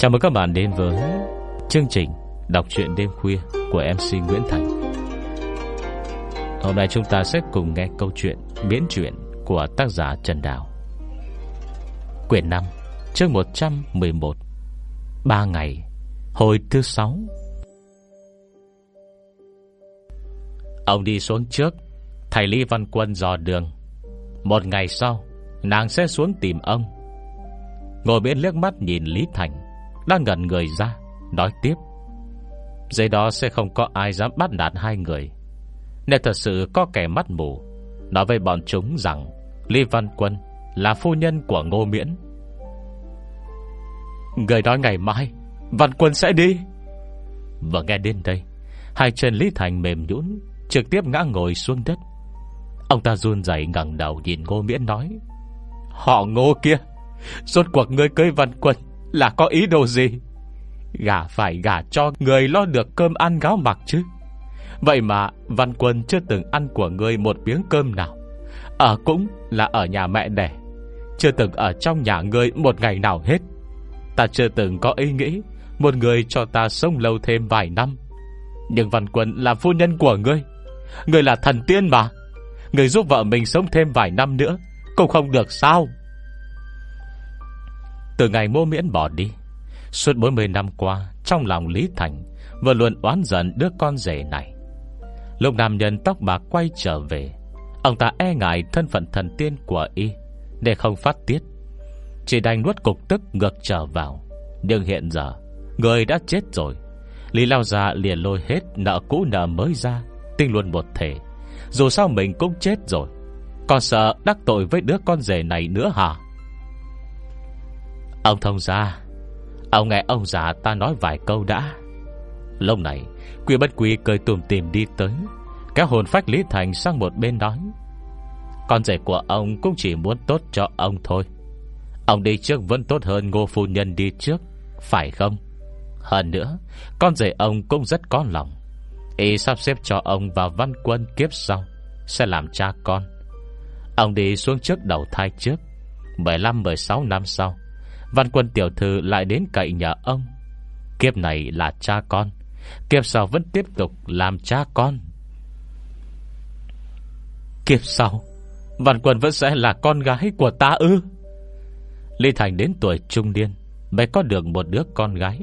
Chào mừng các bạn đến với chương trình Đọc truyện đêm khuya của MC Nguyễn Thành. Hôm nay chúng ta sẽ cùng nghe câu chuyện biến truyện của tác giả Trần Đào. Quyển 5 chương 111 Ba ngày, Hồi thứ 6 Ông đi xuống trước, Thầy Lý Văn Quân dò đường. Một ngày sau, Nàng sẽ xuống tìm ông. Ngồi bên liếc mắt nhìn Lý Thành. Đang ngẩn người ra, Nói tiếp. Dưới đó sẽ không có ai dám bắt nạt hai người. Nếu thật sự có kẻ mắt mù. Nói với bọn chúng rằng, Lý Văn Quân là phu nhân của Ngô Miễn. Người nói ngày mai, Văn Quân sẽ đi. Và nghe đến đây, Hai chân Lý Thành mềm nhũn, Trực tiếp ngã ngồi xuống đất. Ông ta run rẩy ngẩng đầu nhìn Ngô Miễn nói, Họ ngô kia, Rốt cuộc ngươi cưới văn quân là có ý đồ gì? Gả phải gả cho người lo được cơm ăn gáo mặc chứ. Vậy mà Văn Quân chưa từng ăn của người Một miếng cơm nào. Ở cũng là ở nhà mẹ đẻ, Chưa từng ở trong nhà người Một ngày nào hết. Ta chưa từng có ý nghĩ Một người cho ta sống lâu thêm vài năm. Nhưng Văn Quân là phu nhân của ngươi. Ngươi là thần tiên mà. Người giúp vợ mình sống thêm vài năm nữa Cũng không được sao? Từ ngày mô miễn bỏ đi, Suốt 40 năm qua, Trong lòng Lý Thành Vừa luôn oán giận đứa con rể này. Lúc nam nhân tóc bạc quay trở về, Ông ta e ngại thân phận thần tiên của y Để không phát tiết. Chỉ đành nuốt cục tức ngược trở vào. Nhưng hiện giờ, Người đã chết rồi. Lý Lao ra liền lôi hết nợ cũ nợ mới ra, Tinh luôn một thể. Dù sao mình cũng chết rồi. Còn sợ đắc tội với đứa con rể này nữa hả? Ông thông gia, Ông nghe ông già ta nói vài câu đã. Lúc này Quỷ bất quỷ cười tùm tìm đi tới Các hồn phách Lý Thành sang một bên nói. Con rể của ông cũng chỉ muốn tốt cho ông thôi. Ông đi trước vẫn tốt hơn ngô phu nhân đi trước, Phải không? Hơn nữa, Con rể ông cũng rất có lòng. Y sắp xếp cho ông vào văn quân kiếp sau, Sẽ làm cha con. Ông đi xuống trước đầu thai trước 15-16 năm sau Văn quân tiểu thư lại đến cậy nhờ ông. Kiếp này là cha con, Kiếp sau vẫn tiếp tục làm cha con. Kiếp sau, Văn quân vẫn sẽ là con gái của ta ư? Lý Thành đến tuổi trung niên Mới có được một đứa con gái.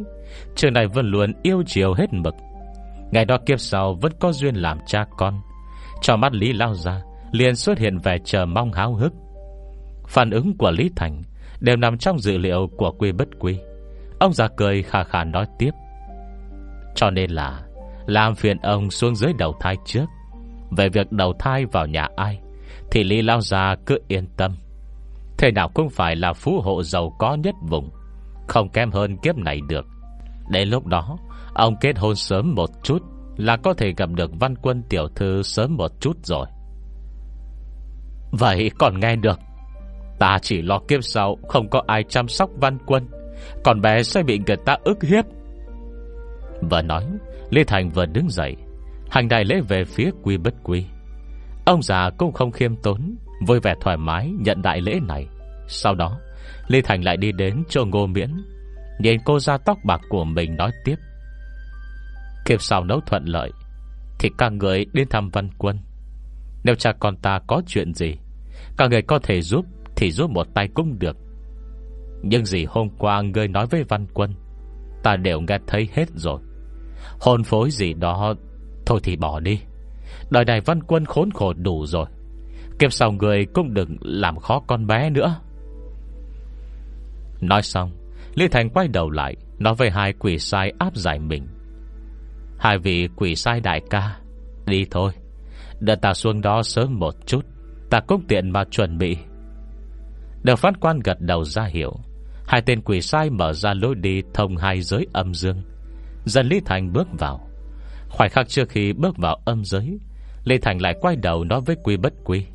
Trường này vẫn luôn yêu chiều hết mực. Ngày đó kiếp sau vẫn có duyên làm cha con. Cho mắt Lý lao ra, Liền xuất hiện vẻ chờ mong háo hức. Phản ứng của Lý Thành Đều nằm trong dữ liệu của quy bất quy. Ông già cười khà khà nói tiếp. Cho nên là, Làm phiền ông xuống dưới đầu thai trước. Về việc đầu thai vào nhà ai, Thì Lý Lao Gia cứ yên tâm. Thế nào cũng phải là phú hộ giàu có nhất vùng, Không kém hơn kiếp này được. Đến lúc đó, Ông kết hôn sớm một chút Là có thể gặp được văn quân tiểu thư sớm một chút rồi. Vậy còn nghe được Ta chỉ lo kiếp sau, Không có ai chăm sóc văn quân. Còn bé sẽ bị người ta ức hiếp. Vừa nói, Lê Thành vừa đứng dậy. Hành đại lễ về phía quy bất quy. Ông già cũng không khiêm tốn, Vui vẻ thoải mái nhận đại lễ này. Sau đó, Lê Thành lại đi đến cho ngô miễn, Nhìn cô ra tóc bạc của mình nói tiếp. Kiếp sau nấu thuận lợi, Thì các người đến thăm văn quân. Nếu cha con ta có chuyện gì, Các người có thể giúp thì rút một tay cũng được. Nhưng gì hôm qua người nói với văn quân, Ta đều nghe thấy hết rồi. Hôn phối gì đó, Thôi thì bỏ đi. Đời này văn quân khốn khổ đủ rồi. Kiếp sau người cũng đừng làm khó con bé nữa. Nói xong, Lý Thành quay đầu lại, Nói với hai quỷ sai áp giải mình. Hai vị quỷ sai đại ca, Đi thôi. Đợi ta xuống đó sớm một chút, Ta cũng tiện mà chuẩn bị. Đều phán quan gật đầu ra hiểu Hai tên quỷ sai mở ra lối đi Thông hai giới âm dương. Dần Lý Thành bước vào. Khoảnh khắc trước khi bước vào âm giới Lê Thành lại quay đầu nói với quy bất quy.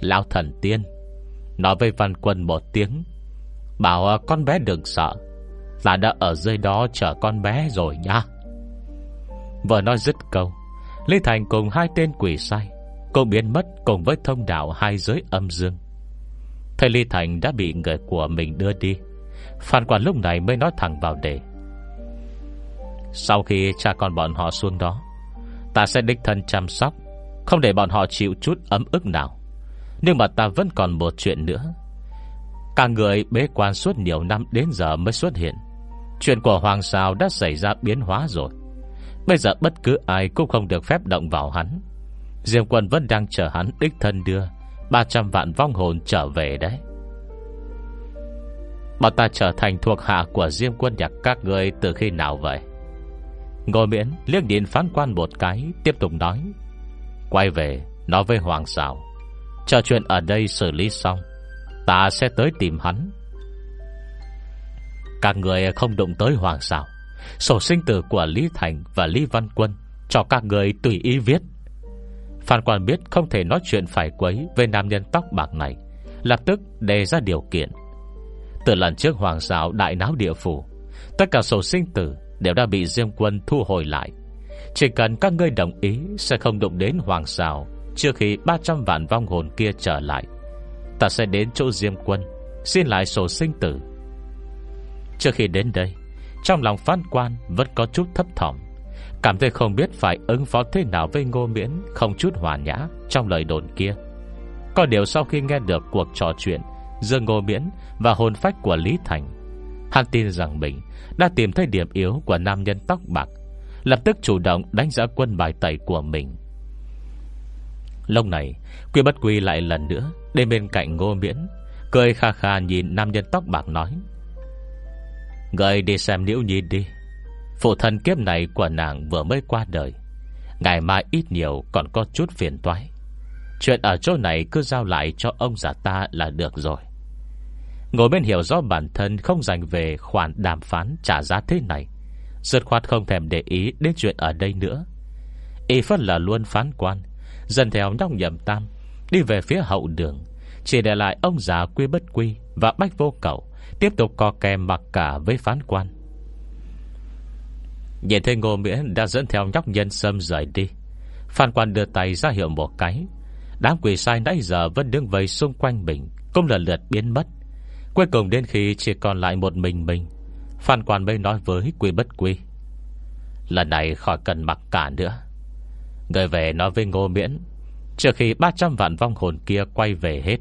Lão thần tiên, Nói với văn quân một tiếng. Bảo à, con bé đừng sợ. Là đã ở dưới đó chờ con bé rồi nha. Vừa nói dứt câu Lê Thành cùng hai tên quỷ sai Cô biến mất cùng với thông đạo hai giới âm dương. Thầy Ly Thành đã bị người của mình đưa đi. Phan quan lúc này mới nói thẳng vào đề. Sau khi cha con bọn họ xuống đó, Ta sẽ đích thân chăm sóc, Không để bọn họ chịu chút ấm ức nào. Nhưng mà ta vẫn còn một chuyện nữa. Cả người bế quan suốt nhiều năm đến giờ mới xuất hiện. Chuyện của Hoàng Sao đã xảy ra biến hóa rồi. Bây giờ bất cứ ai cũng không được phép động vào hắn. Diêm quân vẫn đang chờ hắn đích thân đưa. 300 vạn vong hồn trở về đấy. Bọn ta trở thành thuộc hạ của Diêm quân nhạc các người từ khi nào vậy? Ngồi miễn liếc nhìn phán quan một cái, Tiếp tục nói, Quay về, nói với Hoàng Sảo Chờ chuyện ở đây xử lý xong, Ta sẽ tới tìm hắn. Các người không đụng tới Hoàng Sảo, Sổ sinh tử của Lý Thành và Lý Văn Quân, Cho các người tùy ý viết. Phan quan biết không thể nói chuyện phải quấy Về nam nhân tóc bạc này, Lập tức đề ra điều kiện. Từ lần trước Hoàng giáo đại náo địa phủ, Tất cả sổ sinh tử Đều đã bị Diêm Quân thu hồi lại. Chỉ cần các ngươi đồng ý Sẽ không đụng đến Hoàng giáo Trước khi 300 vạn vong hồn kia trở lại. Ta sẽ đến chỗ Diêm Quân, Xin lại sổ sinh tử. Trước khi đến đây, Trong lòng phán quan vẫn có chút thấp thỏm. Cảm thấy không biết phải ứng phó thế nào với ngô miễn, Không chút hòa nhã Trong lời đồn kia. Có điều sau khi nghe được cuộc trò chuyện Giữa ngô miễn và hồn phách của Lý Thành, Hắn tin rằng mình Đã tìm thấy điểm yếu của nam nhân tóc bạc, Lập tức chủ động đánh giá quân bài tẩy của mình. Lúc này, Quy bất quy lại lần nữa Đến bên cạnh ngô miễn, Cười kha kha nhìn nam nhân tóc bạc nói, Người đi xem liễu nhìn đi. Phụ thân kiếp này của nàng vừa mới qua đời. Ngày mai ít nhiều còn có chút phiền toái. Chuyện ở chỗ này cứ giao lại cho ông già ta là được rồi. Ngồi bên hiểu rõ bản thân không dành về khoản đàm phán trả giá thế này, Dứt khoát không thèm để ý đến chuyện ở đây nữa. Y phân là luôn phán quan, Dần theo nhóc nhầm tam, Đi về phía hậu đường, Chỉ để lại ông già quy bất quy Và bách vô cầu Tiếp tục co kèm mặc cả với phán quan. Nhìn thấy ngô miễn đã dẫn theo nhóc nhân sâm rời đi. Phan quan đưa tay ra hiệu một cái. Đám quỷ sai nãy giờ vẫn đứng vây xung quanh mình, Cũng lần lượt biến mất. Cuối cùng đến khi chỉ còn lại một mình mình, Phan quan mới nói với quỷ bất quy. Lần này khỏi cần mặc cả nữa. Người về nói với ngô miễn, Trước khi 300 vạn vong hồn kia quay về hết,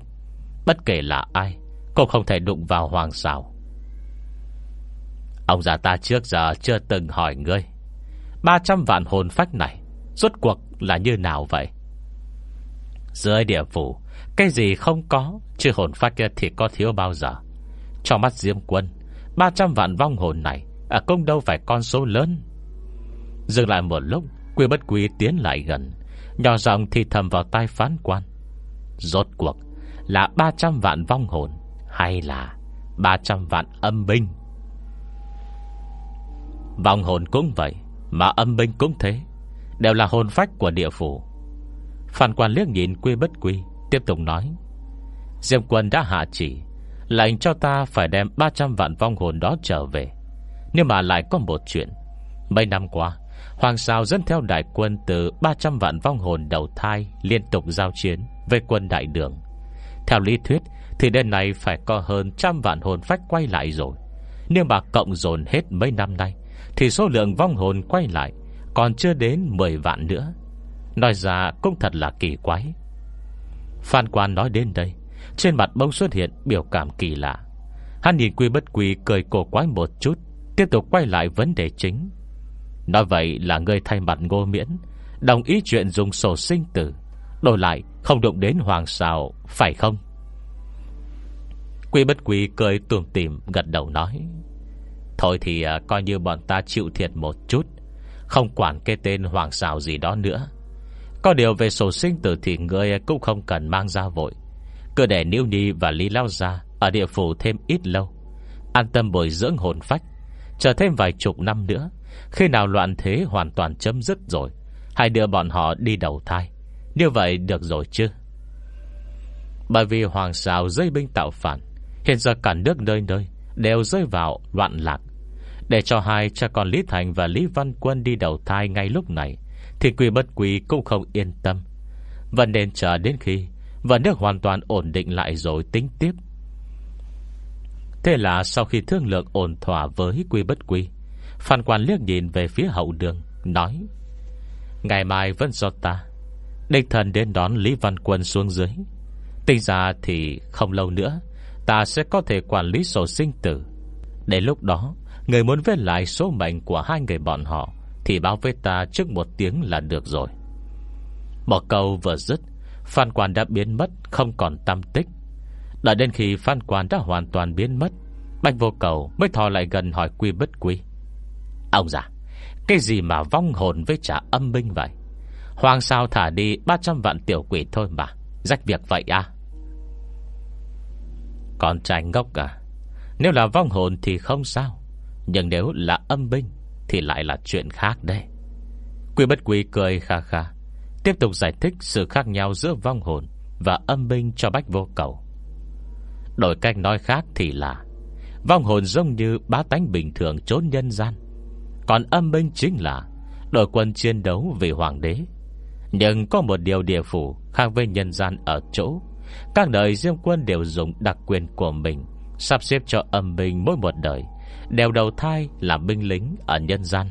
Bất kể là ai, Cũng không thể đụng vào hoàng xảo Ông già ta trước giờ chưa từng hỏi ngươi. 300 vạn hồn phách này Suốt cuộc là như nào vậy? Dưới địa phủ, Cái gì không có, Chứ hồn phách thì có thiếu bao giờ? Cho mắt Diêm Quân 300 vạn vong hồn này À công đâu phải con số lớn? Dừng lại một lúc, Quy bất quý tiến lại gần, Nhỏ giọng thì thầm vào tai phán quan. Rốt cuộc, Là 300 vạn vong hồn, Hay là 300 vạn âm binh? Vong hồn cũng vậy, Mà âm binh cũng thế, Đều là hồn phách của địa phủ. Phan quan liếc nhìn quy bất quy, Tiếp tục nói, diêm quân đã hạ chỉ, Lệnh cho ta phải đem 300 vạn vong hồn đó trở về. Nhưng mà lại có một chuyện, Mấy năm qua, Hoàng Sao dẫn theo đại quân từ 300 vạn vong hồn đầu thai Liên tục giao chiến với quân đại đường. Theo lý thuyết, Thì đêm này phải có hơn trăm vạn hồn phách quay lại rồi. Nhưng mà cộng dồn hết mấy năm nay thì số lượng vong hồn quay lại, Còn chưa đến 10 vạn nữa. Nói ra cũng thật là kỳ quái. Phan quan nói đến đây, Trên mặt bông xuất hiện biểu cảm kỳ lạ. Hắn nhìn quy bất quy cười cổ quái một chút, Tiếp tục quay lại vấn đề chính. Nói vậy là người thay mặt ngô miễn, Đồng ý chuyện dùng sổ sinh tử, Đổi lại không đụng đến hoàng xào Phải không? Quy bất quy cười tùm tìm Gật đầu nói. Thôi thì à, coi như bọn ta chịu thiệt một chút. Không quản cái tên hoàng xào gì đó nữa. Có điều về sổ sinh tử Thì ngươi cũng không cần mang ra vội. Cứ để Niu Nhi và Lý Lao ra Ở địa phủ thêm ít lâu. An tâm bồi dưỡng hồn phách. Chờ thêm vài chục năm nữa khi nào loạn thế hoàn toàn chấm dứt rồi Hãy đưa bọn họ đi đầu thai. Như vậy được rồi chứ? Bởi vì hoàng xào dây binh tạo phản Hiện giờ cả nước nơi nơi Đều rơi vào loạn lạc. Để cho hai cha con Lý Thành và Lý Văn Quân đi đầu thai ngay lúc này, Thì quỷ bất quý cũng không yên tâm. Vẫn nên chờ đến khi Và nước hoàn toàn ổn định lại rồi tính tiếp. Thế là sau khi thương lượng ổn thỏa với quy bất quy, Phan quan liếc nhìn về phía hậu đường, Nói, Ngày mai vẫn do ta Địch thần đến đón Lý Văn Quân xuống dưới. Tính ra thì không lâu nữa, Ta sẽ có thể quản lý sổ sinh tử. Đến lúc đó Người muốn viết lại số mệnh của hai người bọn họ, Thì báo với ta trước một tiếng là được rồi. Một câu vừa dứt, Phan quan đã biến mất, Không còn tâm tích. Đợi đến khi phan quan đã hoàn toàn biến mất Bạch vô cầu mới thò lại gần hỏi quy bất quy. Ông già, Cái gì mà vong hồn với trả âm binh vậy? Hoàng sao thả đi 300 vạn tiểu quỷ thôi mà, Rách việc vậy à? Con trai ngốc à Nếu là vong hồn thì không sao. Nhưng nếu là âm binh, Thì lại là chuyện khác đây Quy bất quy cười kha kha, Tiếp tục giải thích sự khác nhau giữa vong hồn Và âm binh cho bách vô cầu. Đổi cách nói khác thì là, Vong hồn giống như bá tánh bình thường trốn nhân gian. Còn âm binh chính là Đội quân chiến đấu vì hoàng đế. Nhưng có một điều địa phủ Khác với nhân gian ở chỗ, Các đời riêng quân đều dùng đặc quyền của mình Sắp xếp cho âm binh mỗi một đời Đều đầu thai làm binh lính Ở nhân gian.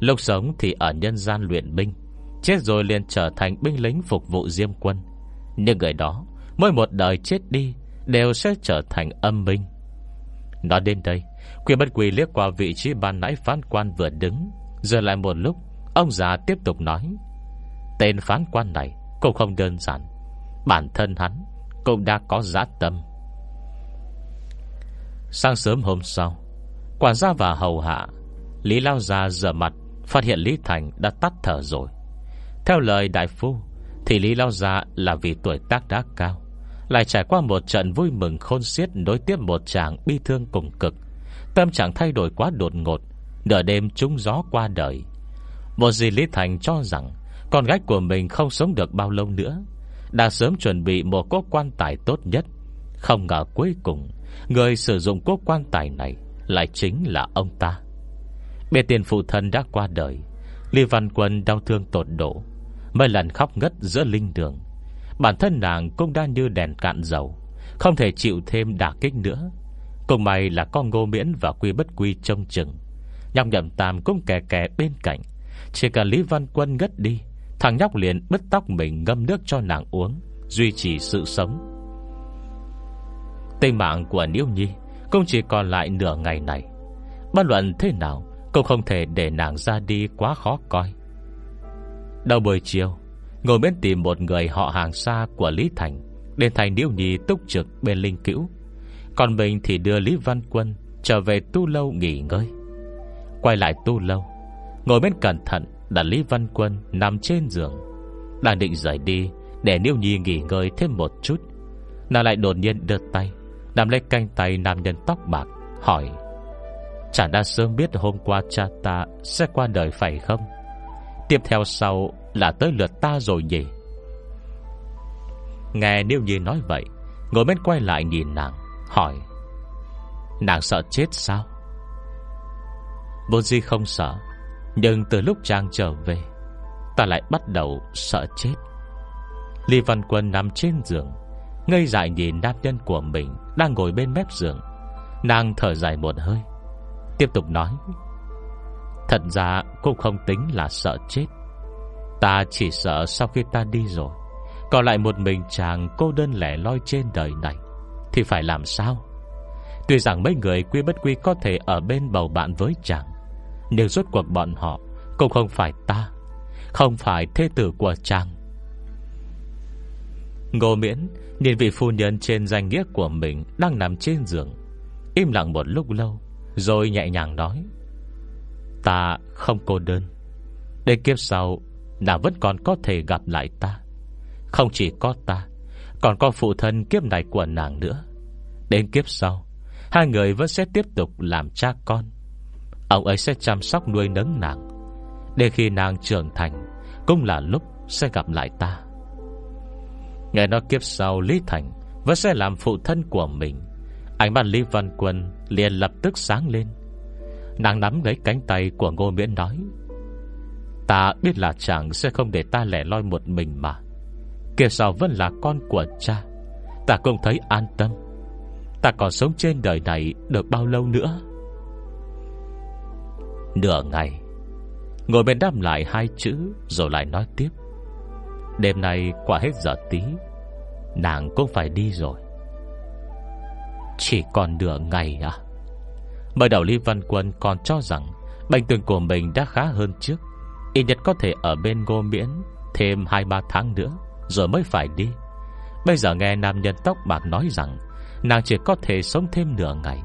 Lúc sống thì ở nhân gian luyện binh, Chết rồi liền trở thành binh lính phục vụ diêm quân. Nhưng người đó, Mỗi một đời chết đi Đều sẽ trở thành âm binh. Nói đến đây, Quyền bất quỳ liếc qua vị trí ban nãy phán quan vừa đứng giờ lại một lúc, Ông già tiếp tục nói, Tên phán quan này cũng không đơn giản, Bản thân hắn Cũng đã có giã tâm. Sáng sớm hôm sau Quản gia và hầu hạ, Lý Lao ra rửa mặt, Phát hiện Lý Thành đã tắt thở rồi. Theo lời đại phu, Thì Lý Lao ra là vì tuổi tác đã cao, Lại trải qua một trận vui mừng khôn xiết đối tiếp một chàng bi thương cùng cực. Tâm trạng thay đổi quá đột ngột, Nửa đêm trúng gió qua đời. Một gì Lý Thành cho rằng Con gái của mình không sống được bao lâu nữa, Đã sớm chuẩn bị một cốt quan tài tốt nhất. Không ngờ cuối cùng, Người sử dụng cốt quan tài này lại chính là ông ta. Bề tiền phụ thân đã qua đời, Lý Văn Quân đau thương tột độ, Mấy lần khóc ngất giữa linh đường. Bản thân nàng cũng đã như đèn cạn dầu, Không thể chịu thêm đả kích nữa. Cùng may là con ngô miễn và quy bất quy trông chừng Nhọc nhậm tam cũng kè kè bên cạnh. Chỉ cần Lý Văn Quân ngất đi, Thằng nhóc liền bứt tóc mình ngâm nước cho nàng uống, Duy trì sự sống. Tên mạng của Niêu Nhi cũng chỉ còn lại nửa ngày này. Bất luận thế nào, Cũng không thể để nàng ra đi quá khó coi. Đầu buổi chiều, Ngồi bên tìm một người họ hàng xa của Lý Thành, Đến thành Niêu Nhi túc trực bên linh cữu Còn mình thì đưa Lý Văn Quân Trở về tu lâu nghỉ ngơi. Quay lại tu lâu, Ngồi bên cẩn thận đặt Lý Văn Quân nằm trên giường. Đang định rời đi Để Niêu Nhi nghỉ ngơi thêm một chút, Nàng lại đột nhiên đưa tay Nằm lấy canh tay nam nhân tóc bạc, Hỏi, Chả đã sớm biết hôm qua cha ta Sẽ qua đời phải không? Tiếp theo sau là tới lượt ta rồi nhỉ? Nghe Niêu Nhi nói vậy, Ngồi bên quay lại nhìn nàng, Hỏi, Nàng sợ chết sao? Vốn gì không sợ, Nhưng từ lúc trang trở về, Ta lại bắt đầu sợ chết. Lý Văn Quân nằm trên giường Ngây dại nhìn nam nhân của mình Đang ngồi bên mép giường. Nàng thở dài một hơi, Tiếp tục nói, Thật ra cũng không tính là sợ chết. Ta chỉ sợ sau khi ta đi rồi, Còn lại một mình chàng cô đơn lẻ loi trên đời này, Thì phải làm sao? Tuy rằng mấy người quy bất quy có thể ở bên bầu bạn với chàng, Nhưng rốt cuộc bọn họ Cũng không phải ta, Không phải thế tử của chàng. Ngô miễn Nhìn vị phu nhân trên danh nghĩa của mình Đang nằm trên giường. Im lặng một lúc lâu, Rồi nhẹ nhàng nói, Ta không cô đơn. Đến kiếp sau, Nàng vẫn còn có thể gặp lại ta. Không chỉ có ta, Còn có phụ thân kiếp này của nàng nữa. Đến kiếp sau, Hai người vẫn sẽ tiếp tục làm cha con. Ông ấy sẽ chăm sóc nuôi nấng nàng. Để khi nàng trưởng thành, Cũng là lúc sẽ gặp lại ta. Nghe nói kiếp sau Lý Thành Vẫn sẽ làm phụ thân của mình. Ánh mắt Lý Văn Quân liền lập tức sáng lên. Nàng nắm lấy cánh tay của Ngô Miễn nói, Ta biết là chàng sẽ không để ta lẻ loi một mình mà. Kiếp sau vẫn là con của cha. Ta cũng thấy an tâm. Ta còn sống trên đời này Được bao lâu nữa? Nửa ngày Ngồi bên đáp lại hai chữ Rồi lại nói tiếp Đêm nay qua hết giờ tí, Nàng cũng phải đi rồi. Chỉ còn nửa ngày à? Mới đầu Lý Văn Quân còn cho rằng Bệnh tình của mình đã khá hơn trước. Y nhất có thể ở bên ngô miễn Thêm 2-3 tháng nữa, Rồi mới phải đi. Bây giờ nghe nam nhân tóc bạc nói rằng Nàng chỉ có thể sống thêm nửa ngày.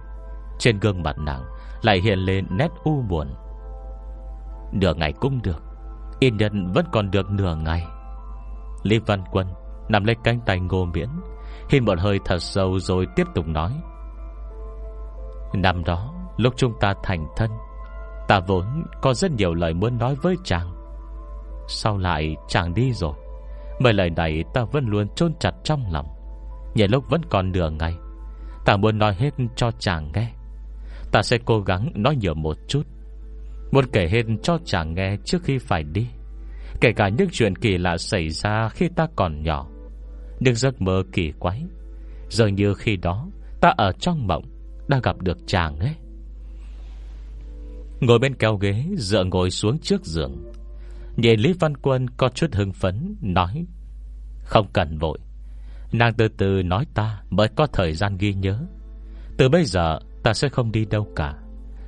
Trên gương mặt nàng Lại hiện lên nét u buồn. Nửa ngày cũng được Yên nhân vẫn còn được nửa ngày. Lý Văn Quân Nằm lấy cánh tay ngô miễn, Hít một hơi thật sâu rồi tiếp tục nói. Năm đó, Lúc chúng ta thành thân, Ta vốn có rất nhiều lời muốn nói với chàng. Sau lại chàng đi rồi, Mấy lời này ta vẫn luôn chôn chặt trong lòng. Nhờ lúc vẫn còn nửa ngày, Ta muốn nói hết cho chàng nghe. Ta sẽ cố gắng nói nhiều một chút, Muốn kể hết cho chàng nghe trước khi phải đi. Kể cả những chuyện kỳ lạ xảy ra khi ta còn nhỏ. Những giấc mơ kỳ quái, Dường như khi đó Ta ở trong mộng Đã gặp được chàng ấy. Ngồi bên kéo ghế, Dựa ngồi xuống trước giường, Nhìn Lý Văn Quân có chút hưng phấn, Nói, Không cần vội. Nàng từ từ nói ta mới có thời gian ghi nhớ. Từ bây giờ ta sẽ không đi đâu cả.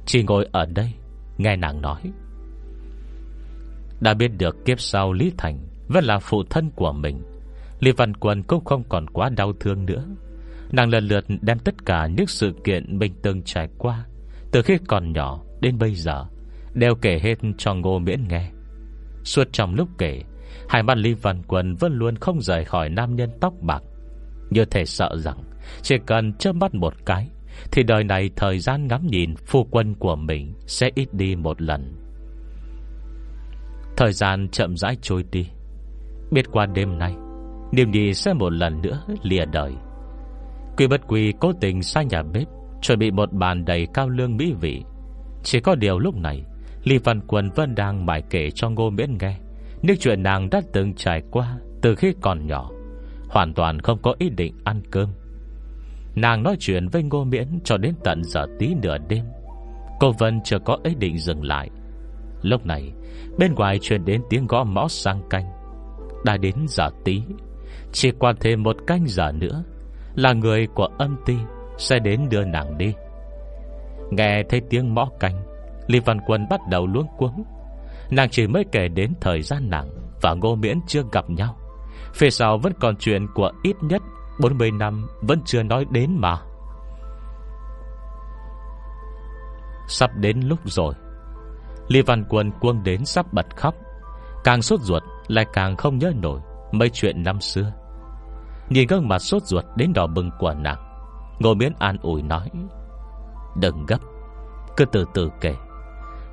Chỉ ngồi ở đây, Nghe nàng nói. Đã biết được kiếp sau Lý Thành Vẫn là phụ thân của mình, Lý Văn Quân cũng không còn quá đau thương nữa. Nàng lần lượt đem tất cả những sự kiện mình từng trải qua, Từ khi còn nhỏ đến bây giờ, Đều kể hết cho Ngô Miễn nghe. Suốt trong lúc kể, Hai mắt Lý Văn Quân vẫn luôn không rời khỏi nam nhân tóc bạc. Như thể sợ rằng Chỉ cần chớp mắt một cái, Thì đời này thời gian ngắm nhìn Phu quân của mình sẽ ít đi một lần. Thời gian chậm rãi trôi đi. Biết qua đêm nay, Niềm đi sẽ một lần nữa lìa đời. Quy bất quy cố tình sang nhà bếp, Chuẩn bị một bàn đầy cao lương mỹ vị. Chỉ có điều lúc này, Lý Văn Quân vẫn đang mải kể cho Ngô Miễn nghe Những chuyện nàng đã từng trải qua Từ khi còn nhỏ. Hoàn toàn không có ý định ăn cơm. Nàng nói chuyện với Ngô Miễn Cho đến tận giờ tí nửa đêm. Cô Vân chưa có ý định dừng lại. Lúc này, Bên ngoài truyền đến tiếng gõ mõ sang canh. Đã đến giờ tí. Chỉ qua thêm một canh giờ nữa. Là người của âm ti, Sẽ đến đưa nàng đi. Nghe thấy tiếng mõ canh, Lý Văn Quân bắt đầu luống cuống. Nàng chỉ mới kể đến thời gian nàng Và Ngô Miễn chưa gặp nhau. Phía sau vẫn còn chuyện của ít nhất 40 năm vẫn chưa nói đến mà. Sắp đến lúc rồi. Lý Văn Quân quân đến sắp bật khóc. Càng sốt ruột, Lại càng không nhớ nổi Mấy chuyện năm xưa. Nhìn gương mặt sốt ruột đến đỏ bừng của nàng, Ngô Miễn an ủi nói, Đừng gấp, Cứ từ từ kể.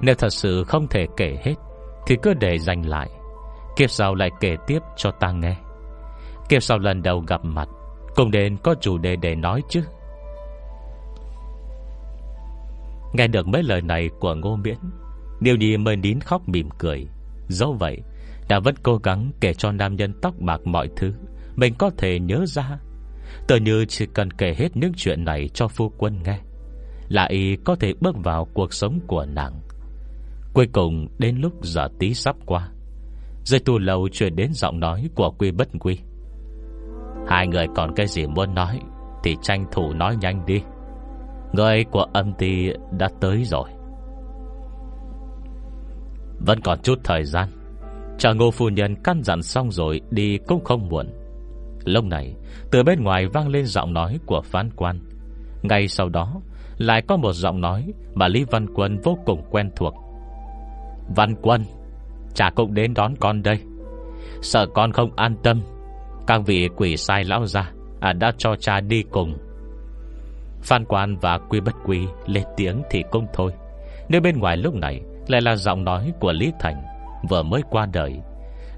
Nếu thật sự không thể kể hết, Thì cứ để dành lại. Kiếp sau lại kể tiếp cho ta nghe. Kiếp sau lần đầu gặp mặt Cùng đến có chủ đề để nói chứ. Nghe được mấy lời này của Ngô Miễn Điều đi mới nín khóc mỉm cười. Dẫu vậy, Đã vẫn cố gắng kể cho nam nhân tóc bạc mọi thứ. Mình có thể nhớ ra. Tự như chỉ cần kể hết những chuyện này cho phu quân nghe. Là y có thể bước vào cuộc sống của nàng. Cuối cùng, đến lúc giờ tí sắp qua Dây tu lâu chuyển đến giọng nói của quy bất quy. Hai người còn cái gì muốn nói Thì tranh thủ nói nhanh đi. Người của âm ty đã tới rồi. Vẫn còn chút thời gian. Chờ ngô phu nhân căn dặn xong rồi Đi cũng không muộn. Lúc này Từ bên ngoài vang lên giọng nói của phán quan. Ngay sau đó Lại có một giọng nói Mà Lý Văn Quân vô cùng quen thuộc. Văn Quân Cha cũng đến đón con đây. Sợ con không an tâm Các vị quỷ sai lão ra à, Đã cho cha đi cùng. Phan quan và quy bất quy Lên tiếng thì cũng thôi. Nếu bên ngoài lúc này lại là giọng nói của Lý Thành, Vừa mới qua đời.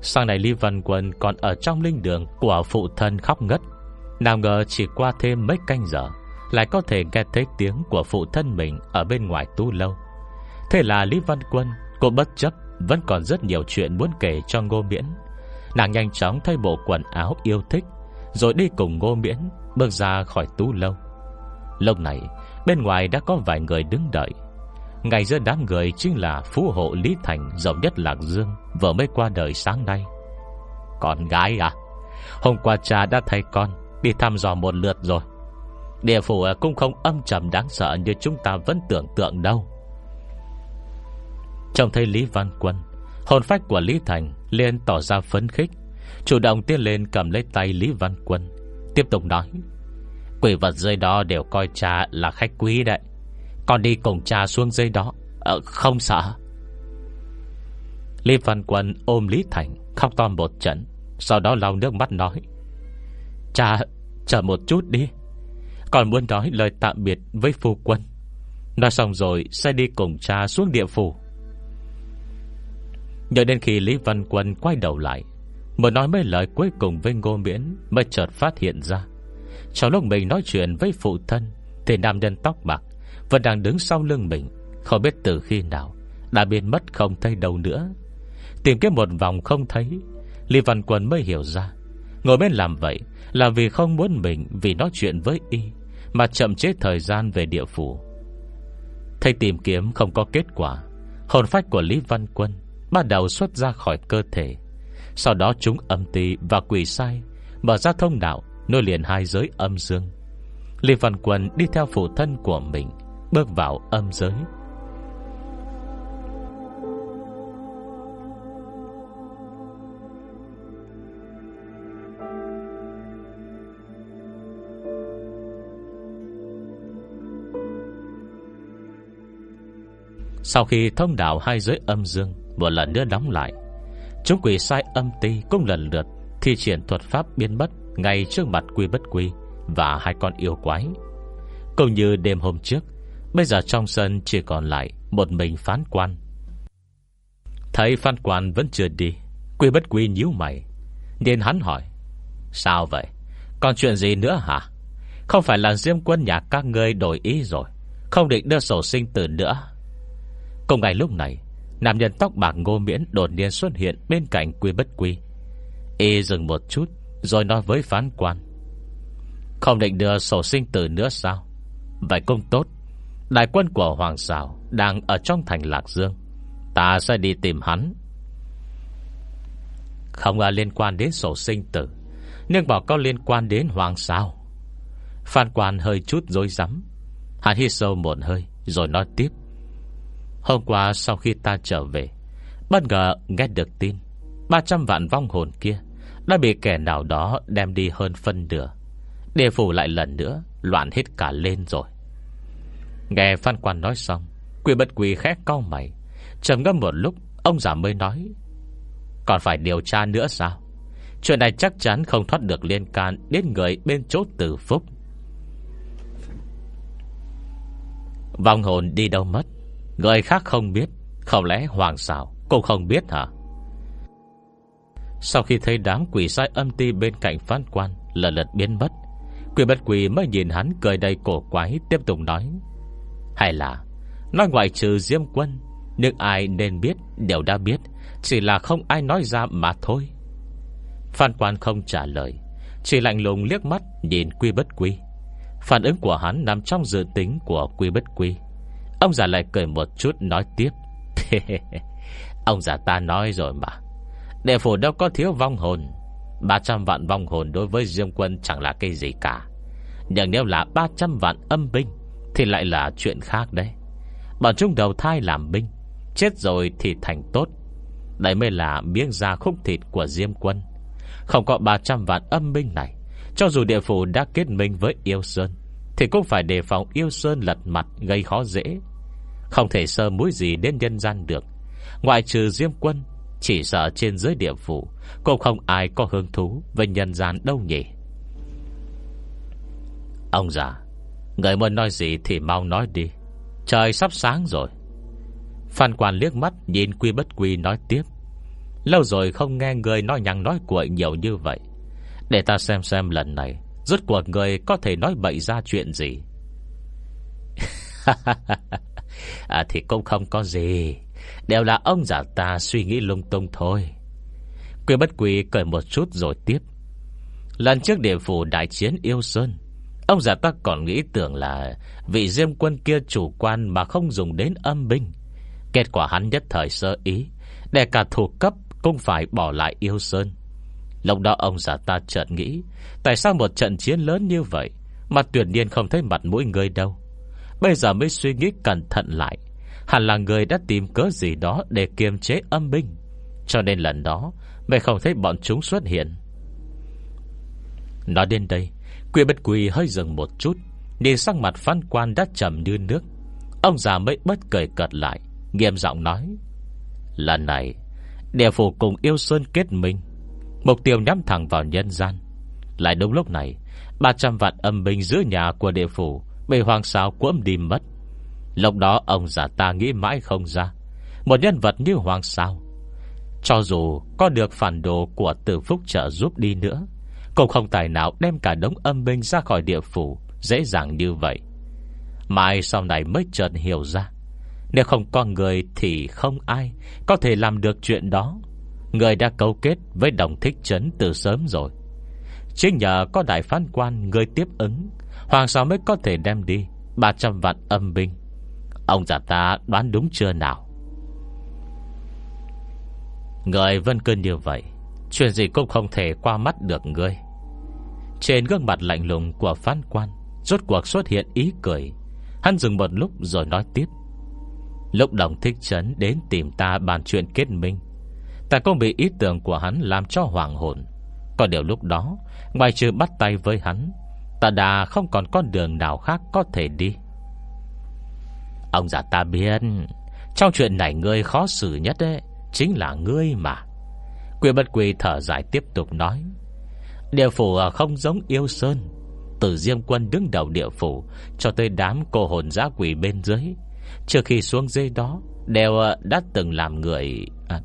Sau này Lý Văn Quân còn ở trong linh đường Của phụ thân khóc ngất. Nào ngờ chỉ qua thêm mấy canh giờ, Lại có thể nghe thấy tiếng của phụ thân mình Ở bên ngoài tu lâu. Thế là Lý Văn Quân, Cô bất chấp, vẫn còn rất nhiều chuyện muốn kể cho Ngô Miễn. Nàng nhanh chóng thay bộ quần áo yêu thích, Rồi đi cùng Ngô Miễn Bước ra khỏi tú lâu. Lúc này, Bên ngoài đã có vài người đứng đợi. Ngày giữa đám người chính là Phú hộ Lý Thành, Giàu nhất Lạc Dương Vừa mới qua đời sáng nay. Con gái à Hôm qua cha đã thay con, Đi thăm dò một lượt rồi. Địa phủ à, cũng không âm trầm đáng sợ Như chúng ta vẫn tưởng tượng đâu. Trông thấy Lý Văn Quân, Hồn phách của Lý Thành liền tỏ ra phấn khích, Chủ động tiến lên cầm lấy tay Lý Văn Quân, Tiếp tục nói, Quỷ vật dưới đó đều coi cha là khách quý đấy. Con đi cùng cha xuống dưới đó. À, Không sợ. Lý Văn Quân ôm Lý Thành Khóc to một trận Sau đó lau nước mắt nói Cha chờ một chút đi. Còn muốn nói lời tạm biệt với phu quân. Nói xong rồi Sẽ đi cùng cha xuống địa phủ. Nhờ đến khi Lý Văn Quân quay đầu lại Mới nói mấy lời cuối cùng với Ngô Miễn Mới chợt phát hiện ra. Trong lúc mình nói chuyện với phụ thân Thì nam nhân tóc bạc vẫn đang đứng sau lưng mình, Không biết từ khi nào Đã biến mất không thấy đâu nữa. Tìm kiếm một vòng không thấy, Lý Văn Quân mới hiểu ra. Ngồi bên làm vậy Là vì không muốn mình Vì nói chuyện với y, Mà chậm chế thời gian về địa phủ. Thầy tìm kiếm không có kết quả, Hồn phách của Lý Văn Quân Bắt đầu xuất ra khỏi cơ thể. Sau đó chúng âm tì và quỷ sai Mở ra thông đạo Nối liền hai giới âm dương. Lý Văn Quân đi theo phụ thân của mình Bước vào âm giới. Sau khi thông đạo hai giới âm dương Một lần nữa đóng lại, Chúng quỷ sai âm ti cũng lần lượt Thi triển thuật pháp biến mất Ngay trước mặt quy bất quy Và hai con yêu quái. Cũng như đêm hôm trước Bây giờ trong sân chỉ còn lại Một mình phán quan. Thấy phán quan vẫn chưa đi, Quy bất quy nhíu mày, Nên hắn hỏi, Sao vậy? Còn chuyện gì nữa hả? Không phải là Diêm quân nhà các ngươi đổi ý rồi, Không định đưa sổ sinh tử nữa? Cùng ngày lúc này, Nam nhân tóc bạc ngô miễn đột nhiên xuất hiện Bên cạnh quy bất quy. Y dừng một chút, Rồi nói với phán quan, Không định đưa sổ sinh tử nữa sao? Vậy cũng tốt Đại quân của Hoàng Sảo Đang ở trong thành Lạc Dương. Ta sẽ đi tìm hắn. Không là liên quan đến sổ sinh tử, Nhưng bảo có liên quan đến Hoàng Sao Phan quan hơi chút dối rắm. Hắn hít sâu một hơi, Rồi nói tiếp. Hôm qua sau khi ta trở về, Bất ngờ nghe được tin 300 vạn vong hồn kia Đã bị kẻ nào đó đem đi hơn phân nửa. Địa phủ lại lần nữa Loạn hết cả lên rồi. Nghe Phan Quan nói xong Quỷ bất quỷ khét cau mày. Trầm ngâm một lúc, Ông già mới nói, Còn phải điều tra nữa sao? Chuyện này chắc chắn không thoát được liên can Đến người bên chỗ tử phúc. Vong hồn đi đâu mất? Người khác không biết, Không lẽ hoàng xảo Cũng không biết hả? Sau khi thấy đám quỷ sai âm ti bên cạnh phán quan Lần lượt biến mất Quỷ bất quỷ mới nhìn hắn cười đầy cổ quái, Tiếp tục nói hay là, Nói ngoại trừ Diêm Quân, Nhưng ai nên biết, đều đã biết, Chỉ là không ai nói ra mà thôi. Phan quan không trả lời, Chỉ lạnh lùng liếc mắt Nhìn quy bất quy. Phản ứng của hắn nằm trong dự tính của quy bất quy. Ông già lại cười một chút nói tiếp. Ông già ta nói rồi mà. Đệ phủ đâu có thiếu vong hồn. 300 vạn vong hồn đối với Diêm quân chẳng là cái gì cả. Nhưng nếu là 300 vạn âm binh thì lại là chuyện khác đấy. Bọn chúng đầu thai làm binh, Chết rồi thì thành tốt. Đây mới là miếng da khúc thịt của Diêm quân. Không có 300 vạn âm binh này, Cho dù địa phủ đã kết minh với Yêu Sơn, Thì cũng phải đề phòng Yêu Sơn lật mặt gây khó dễ. Không thể sơ mũi gì đến nhân gian được. Ngoại trừ Diêm Quân, Chỉ sợ trên dưới địa phủ Cũng không ai có hứng thú Với nhân gian đâu nhỉ. Ông già Người muốn nói gì thì mau nói đi. Trời sắp sáng rồi. Phan quan liếc mắt Nhìn quy bất quy nói tiếp. Lâu rồi không nghe người nói nhằng nói cuội nhiều như vậy. Để ta xem xem lần này Rốt cuộc người có thể nói bậy ra chuyện gì. À, Thì cũng không có gì. Đều là ông già ta suy nghĩ lung tung thôi. Quy bất quy cười một chút rồi tiếp. Lần trước địa phủ đại chiến yêu Sơn Ông già ta còn nghĩ tưởng là Vị diêm quân kia chủ quan Mà không dùng đến âm binh. Kết quả hắn nhất thời sơ ý, Để cả thủ cấp cũng phải bỏ lại yêu sơn. Lúc đó ông già ta chợt nghĩ, Tại sao một trận chiến lớn như vậy Mà tuyệt nhiên không thấy mặt mũi người đâu? Bây giờ mới suy nghĩ cẩn thận lại, Hẳn là người đã tìm cớ gì đó Để kiềm chế âm binh. Cho nên lần đó Mày không thấy bọn chúng xuất hiện. Nói đến đây Quỷ bất quỷ hơi dừng một chút, Nhìn sang mặt phán quan đã trầm như nước. Ông già mới bất cười cợt lại, Nghiêm giọng nói, Lần này, Địa phủ cùng yêu sơn kết minh, Mục tiêu nhắm thẳng vào nhân gian. Lại đúng lúc này 300 vạn âm binh giữa nhà của địa phủ Bị hoàng sao cuỗm đi mất. Lúc đó ông già ta nghĩ mãi không ra, Một nhân vật như hoàng sao Cho dù có được phản đồ của tử phúc trợ giúp đi nữa cũng không tài nào đem cả đống âm binh ra khỏi địa phủ. Dễ dàng như vậy. Mai sau này mới chợt hiểu ra. Nếu không có người thì không ai Có thể làm được chuyện đó. Người đã cấu kết với đồng thích trấn từ sớm rồi. Chính nhờ có đại phán quan, Người tiếp ứng, Hoàng sao mới có thể đem đi 300 vạn âm binh. Ông già ta đoán đúng chưa nào? Người vân cơn như vậy, Chuyện gì cũng không thể qua mắt được ngươi. Trên gương mặt lạnh lùng của phán quan Rốt cuộc xuất hiện ý cười. Hắn dừng một lúc rồi nói tiếp. Lúc đồng thích trấn đến tìm ta bàn chuyện kết minh Ta cũng bị ý tưởng của hắn làm cho hoàng hồn. Có điều lúc đó Ngoài trừ bắt tay với hắn Ta đã không còn con đường nào khác có thể đi. Ông già ta biết Trong chuyện này ngươi khó xử nhất ấy, Chính là ngươi mà. Quyền bất quỳ thở dài tiếp tục nói. Địa phủ không giống yêu sơn. Từ riêng Quân đứng đầu địa phủ Cho tới đám cô hồn giã quỷ bên dưới. Trước khi xuống dây đó Đều ờ, đã từng làm người à,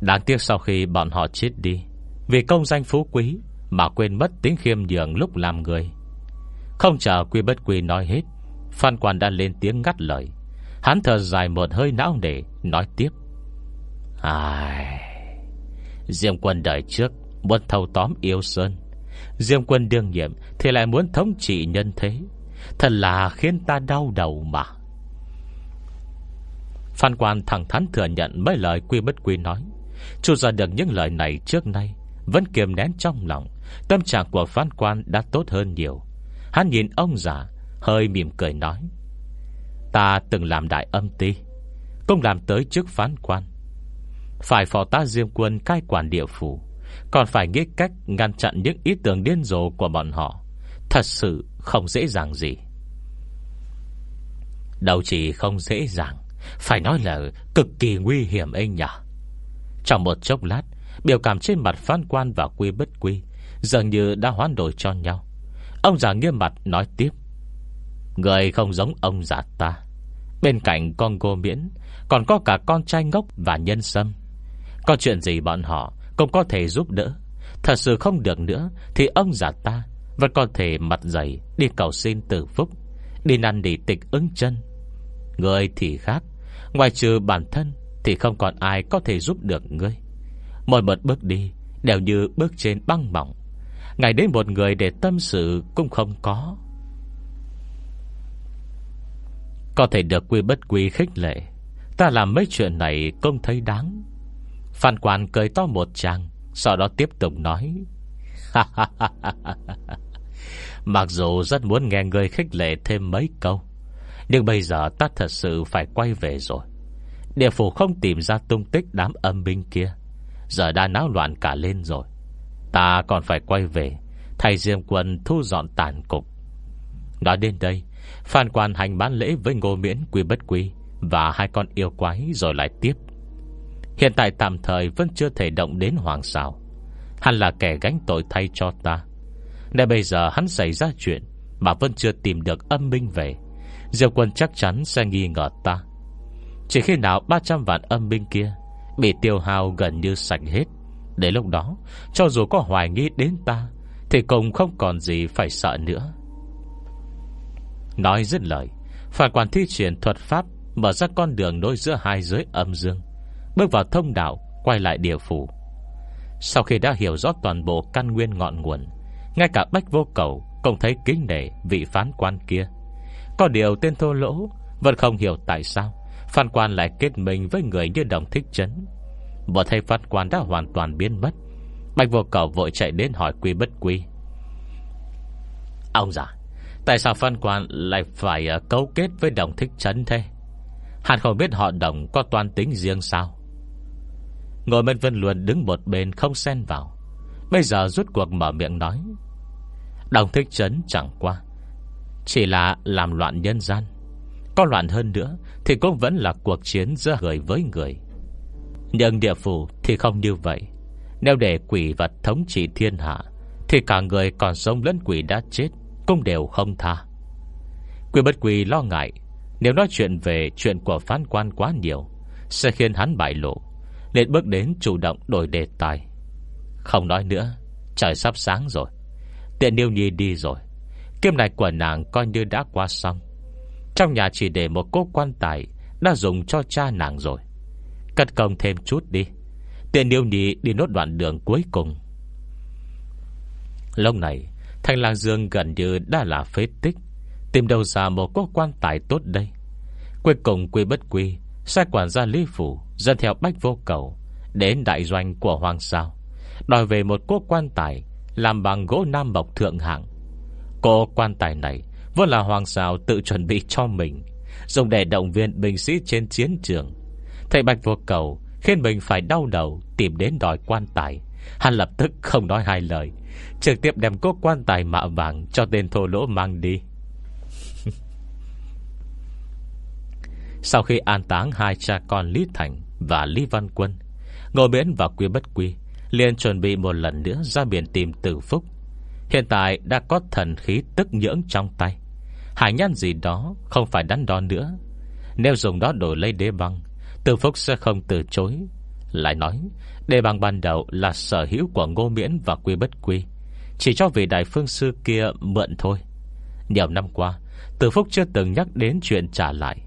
Đáng tiếc sau khi bọn họ chết đi Vì công danh phú quý Mà quên mất tính khiêm nhường lúc làm người. Không chờ quy bất quy nói hết Phan quan đã lên tiếng ngắt lời. Hắn thở dài một hơi não nể Nói tiếp. Ai... Diêm quân đời trước Muốn thâu tóm yêu sơn. Diêm quân đương nhiệm Thì lại muốn thống trị nhân thế. Thật là khiến ta đau đầu mà. Phan quan thẳng thắn thừa nhận Mấy lời quy bất quy nói. Chu ra được những lời này trước nay, Vẫn kiềm nén trong lòng. Tâm trạng của phán quan đã tốt hơn nhiều. Hắn nhìn ông già, Hơi mỉm cười nói. Ta từng làm đại âm ti, Cũng làm tới chức phán quan. Phải phó tá diêm quân cai quản địa phủ. Còn phải nghĩ cách Ngăn chặn những ý tưởng điên rồ của bọn họ. Thật sự không dễ dàng gì. Đâu chỉ không dễ dàng, Phải nói là cực kỳ nguy hiểm anh nhỉ. Trong một chốc lát, Biểu cảm trên mặt phán quan và quy bất quy Dường như đã hoán đổi cho nhau. Ông già nghiêm mặt nói tiếp. Người không giống ông già ta. Bên cạnh con cô miễn, Còn có cả con trai ngốc và nhân sâm. Có chuyện gì bọn họ Cũng có thể giúp đỡ. Thật sự không được nữa Thì ông già ta Vẫn có thể mặt dày Đi cầu xin từ phúc, Đi năn đi tịch ứng chân. Người thì khác, Ngoài trừ bản thân Thì không còn ai có thể giúp được ngươi. Mỗi một bước đi Đều như bước trên băng mỏng. Ngày đến một người để tâm sự Cũng không có. Có thể được quy bất quy khích lệ, Ta làm mấy chuyện này không thấy đáng. Phan quan cười to một chàng Sau đó tiếp tục nói. Mặc dù rất muốn nghe người khích lệ thêm mấy câu, Nhưng bây giờ ta thật sự phải quay về rồi. Địa phủ không tìm ra tung tích đám âm binh kia. Giờ đã náo loạn cả lên rồi. Ta còn phải quay về Thầy Diêm Quân thu dọn tàn cục. Nói đến đây, Phan quan hành bán lễ với ngô miễn quy bất quy Và hai con yêu quái rồi lại tiếp. Hiện tại tạm thời Vẫn chưa thể động đến hoàng xảo Hắn là kẻ gánh tội thay cho ta. Để bây giờ hắn xảy ra chuyện Mà vẫn chưa tìm được âm binh về Diệu quân chắc chắn sẽ nghi ngờ ta. Chỉ khi nào 300 vạn âm binh kia Bị tiêu hao gần như sạch hết, Đến lúc đó, Cho dù có hoài nghi đến ta, Thì cũng không còn gì phải sợ nữa. Nói dứt lời Phản quản thi triển thuật pháp Mở ra con đường nối giữa hai giới âm dương. Bước vào thông đạo, Quay lại địa phủ. Sau khi đã hiểu rõ toàn bộ căn nguyên ngọn nguồn, Ngay cả Bách Vô Cầu Cũng thấy kính nể vị phán quan kia. Có điều tên thô lỗ Vẫn không hiểu tại sao phán quan lại kết mình với người như đồng thích chấn. Bộ thầy phán quan đã hoàn toàn biến mất. Bạch vô cầu vội chạy đến hỏi quy bất quy. Ông già, Tại sao phán quan lại phải ờ, cấu kết với đồng thích chấn thế? Hắn không biết họ đồng có toàn tính riêng sao? Ngồi bên Vân Luân đứng một bên không xen vào. Bây giờ rút cuộc mở miệng nói. Đồng thích chấn chẳng qua. Chỉ là làm loạn nhân gian. Có loạn hơn nữa Thì cũng vẫn là cuộc chiến giữa người với người. Nhưng địa phủ thì không như vậy. Nếu để quỷ vật thống trị thiên hạ, Thì cả người còn sống lẫn quỷ đã chết Cũng đều không tha. Quỷ bất quỷ lo ngại. Nếu nói chuyện về chuyện của phán quan quá nhiều, Sẽ khiến hắn bại lộ. Nên bước đến chủ động đổi đề tài. Không nói nữa, Trời sắp sáng rồi. Tiện Niêu Nhi đi rồi. Kiếm này của nàng coi như đã qua xong. Trong nhà chỉ để một cốt quan tài Đã dùng cho cha nàng rồi. Cất công thêm chút đi. Tiện Niêu Nhi đi nốt đoạn đường cuối cùng. Lâu này, Thanh Lang Dương gần như đã là phế tích, Tìm đâu ra một cốt quan tài tốt đây. Cuối cùng quy bất quy Sai quản gia Lý Phủ Dẫn theo bách vô cầu Đến đại doanh của Hoàng Sao, Đòi về một quốc quan tài làm bằng gỗ nam mộc thượng hạng. Cô quan tài này Vẫn là hoàng sao tự chuẩn bị cho mình, Dùng để động viên binh sĩ trên chiến trường. Thầy Bạch vô cầu Khiến mình phải đau đầu Tìm đến đòi quan tài, Hắn lập tức không nói hai lời, Trực tiếp đem cốt quan tài mạ vàng Cho tên thô lỗ mang đi. Sau khi an táng hai cha con Lý Thành Và Lý Văn Quân, Ngô Miễn và Quy Bất Quy liền chuẩn bị một lần nữa ra biển tìm tử phúc. Hiện tại đã có thần khí tức nhưỡng trong tay. Hải nhân gì đó Không phải đắn đo nữa. Nếu dùng đó đổi lấy đế băng, Tử phúc sẽ không từ chối. Lại nói, Đế băng ban đầu là sở hữu của Ngô Miễn và Quy Bất Quy, Chỉ cho vị đại phương sư kia mượn thôi. Nhiều năm qua, Tử phúc chưa từng nhắc đến chuyện trả lại.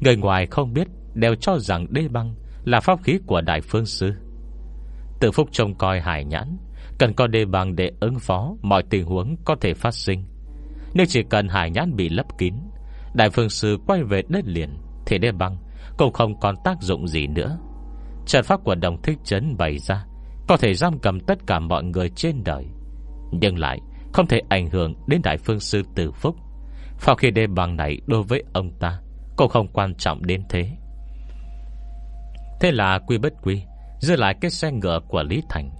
Người ngoài không biết, Đều cho rằng đê băng Là pháp khí của đại phương sư. Tự phúc trông coi hải nhãn, Cần có đê băng để ứng phó, Mọi tình huống có thể phát sinh. Nếu chỉ cần hải nhãn bị lấp kín, Đại phương sư quay về đất liền, Thì đê băng cũng không còn tác dụng gì nữa. Trận pháp của đồng thích chấn bày ra, Có thể giam cầm tất cả mọi người trên đời. Nhưng lại Không thể ảnh hưởng đến đại phương sư tử phúc. Sau khi đê bằng này đối với ông ta cũng không quan trọng đến thế. Thế là quy bất quy Giữ lại cái xe ngựa của Lý Thành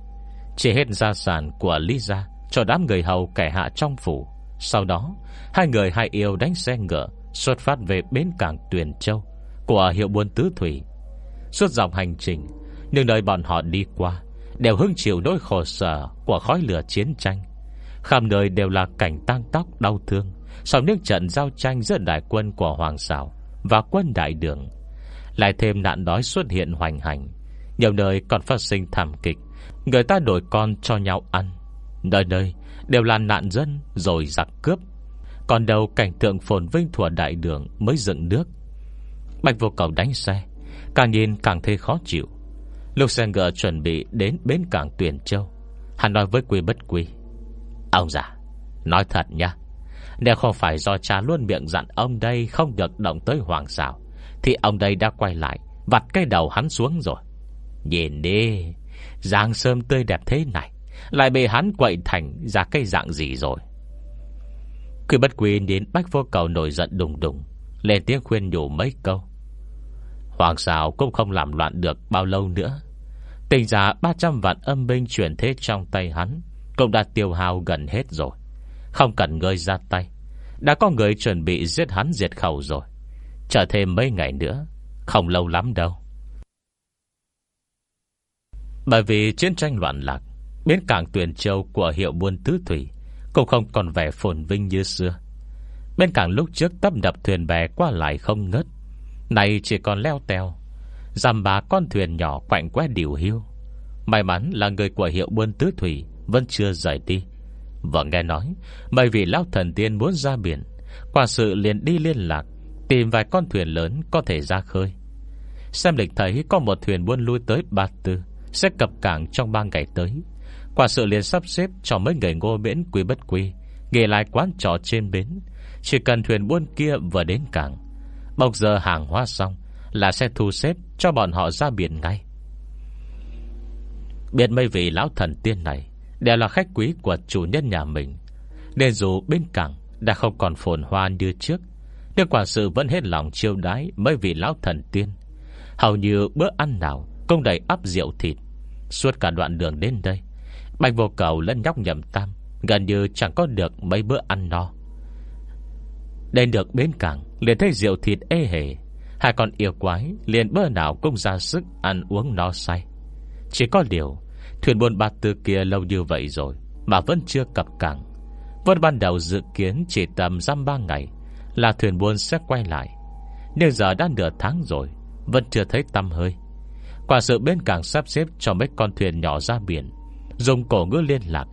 Chỉ hết gia sản của Lý Gia Cho đám người hầu kẻ hạ trong phủ. Sau đó, Hai người hai yêu đánh xe ngựa Xuất phát về bến cảng Tuyền Châu Của hiệu buôn tứ thủy. Suốt dòng hành trình, những nơi bọn họ đi qua Đều hứng chịu nỗi khổ sở Của khói lửa chiến tranh. Khắp nơi đều là cảnh tang tóc đau thương Sau nước trận giao tranh giữa đại quân của Hoàng Sảo. Và quân đại đường. Lại thêm nạn đói xuất hiện hoành hành, nhiều nơi còn phát sinh thảm kịch, Người ta đổi con cho nhau ăn. Nơi nơi đều là nạn dân Rồi giặc cướp. Còn đâu cảnh tượng phồn vinh thuở đại đường Mới dựng nước. Bạch vô cầu đánh xe, Càng nhìn càng thấy khó chịu. Lục xe ngựa chuẩn bị đến bến cảng Tuyền Châu. Hắn nói với quy bất quy, Ông già, Nói thật nha nếu không phải do cha luôn miệng dặn ông đây Không được động tới hoàng xảo, Thì ông đây đã quay lại, Vặt cái đầu hắn xuống rồi. Nhìn đi Giang sơm tươi đẹp thế này, Lại bị hắn quậy thành ra cây dạng gì rồi? Quy bất quy đến bách vô cầu nổi giận đùng đùng, Lên tiếng khuyên nhủ mấy câu. Hoàng xào cũng không làm loạn được bao lâu nữa. Tình giá 300 vạn âm binh chuyển thế trong tay hắn Cũng đã tiêu hao gần hết rồi. Không cần người ra tay. Đã có người chuẩn bị giết hắn diệt khẩu rồi. Chờ thêm mấy ngày nữa, Không lâu lắm đâu. Bởi vì chiến tranh loạn lạc Bến cảng tuyển châu của hiệu buôn tứ thủy Cũng không còn vẻ phồn vinh như xưa. Bên cảng lúc trước tấp đập thuyền bè qua lại không ngớt Này chỉ còn leo teo Dằm bà con thuyền nhỏ quạnh quét điều hiu. May mắn là người của hiệu buôn tứ thủy Vẫn chưa rời đi và nghe nói, Bởi vì lão thần tiên muốn ra biển, Quả sự liền đi liên lạc, Tìm vài con thuyền lớn có thể ra khơi. Xem lịch thấy có một thuyền buôn lui tới Ba Tư, sẽ cập cảng trong ba ngày tới. Quả sự liền sắp xếp cho mấy người ngô miễn quý bất quý nghề lại quán trò trên bến. Chỉ cần thuyền buôn kia vừa đến cảng Bọc giờ hàng hóa xong Là sẽ thu xếp cho bọn họ ra biển ngay. Biết mấy vị lão thần tiên này Đều là khách quý của chủ nhân nhà mình. Nên dù bên cảng Đã không còn phồn hoa như trước, Nhưng quả sự vẫn hết lòng chiêu đái Mấy vị lão thần tiên. Hầu như bữa ăn nào Cũng đầy ắp rượu thịt. Suốt cả đoạn đường đến đây, Bạch vô cầu lẫn nhóc nhầm tam Gần như chẳng có được mấy bữa ăn no. Đến được bến cảng, liền thấy rượu thịt ê hề. Hai con yêu quái liền bữa nào cũng ra sức Ăn uống no say. Chỉ có điều Thuyền buôn ba tư kia lâu như vậy rồi Mà vẫn chưa cập cảng. Vân ban đầu dự kiến chỉ tầm giam ba ngày Là thuyền buôn sẽ quay lại. Nhưng giờ đã nửa tháng rồi, Vẫn chưa thấy tâm hơi. Quả sự bên cảng sắp xếp cho mấy con thuyền nhỏ ra biển, Dùng cổ ngữ liên lạc,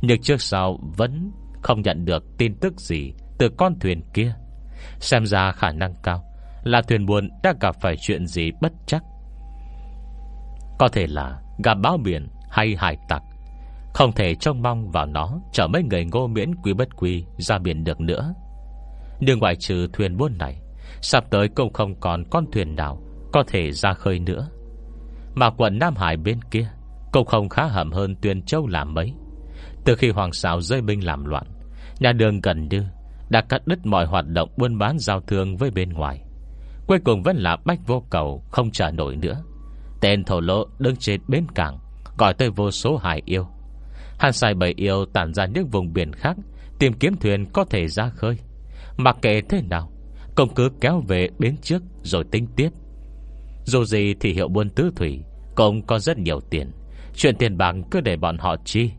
Nhưng trước sau vẫn không nhận được tin tức gì Từ con thuyền kia. Xem ra khả năng cao Là thuyền buồn đã gặp phải chuyện gì bất chắc. Có thể là gặp báo biển hay hải tặc. Không thể trông mong vào nó, Chở mấy người ngô miễn quý bất quý Ra biển được nữa. Nhưng ngoại trừ thuyền buôn này, Sắp tới cũng không còn con thuyền nào Có thể ra khơi nữa. Mà quận Nam Hải bên kia Cũng không khá hầm hơn tuyên Châu làm mấy. Từ khi Hoàng Sào rơi binh làm loạn, Nhà đường gần như Đã cắt đứt mọi hoạt động buôn bán giao thương với bên ngoài. Cuối cùng vẫn là bách vô cầu Không trả nổi nữa. Tên thổ lỗ đứng trên bến cảng Gọi tới vô số hải yêu. Hắn sai bảy yêu tản ra những vùng biển khác, Tìm kiếm thuyền có thể ra khơi. Mặc kệ thế nào, Công cứ kéo về bến trước Rồi tính tiếp Dù gì thì hiệu buôn tứ thủy Cũng có rất nhiều tiền. Chuyện tiền bạc cứ để bọn họ chi.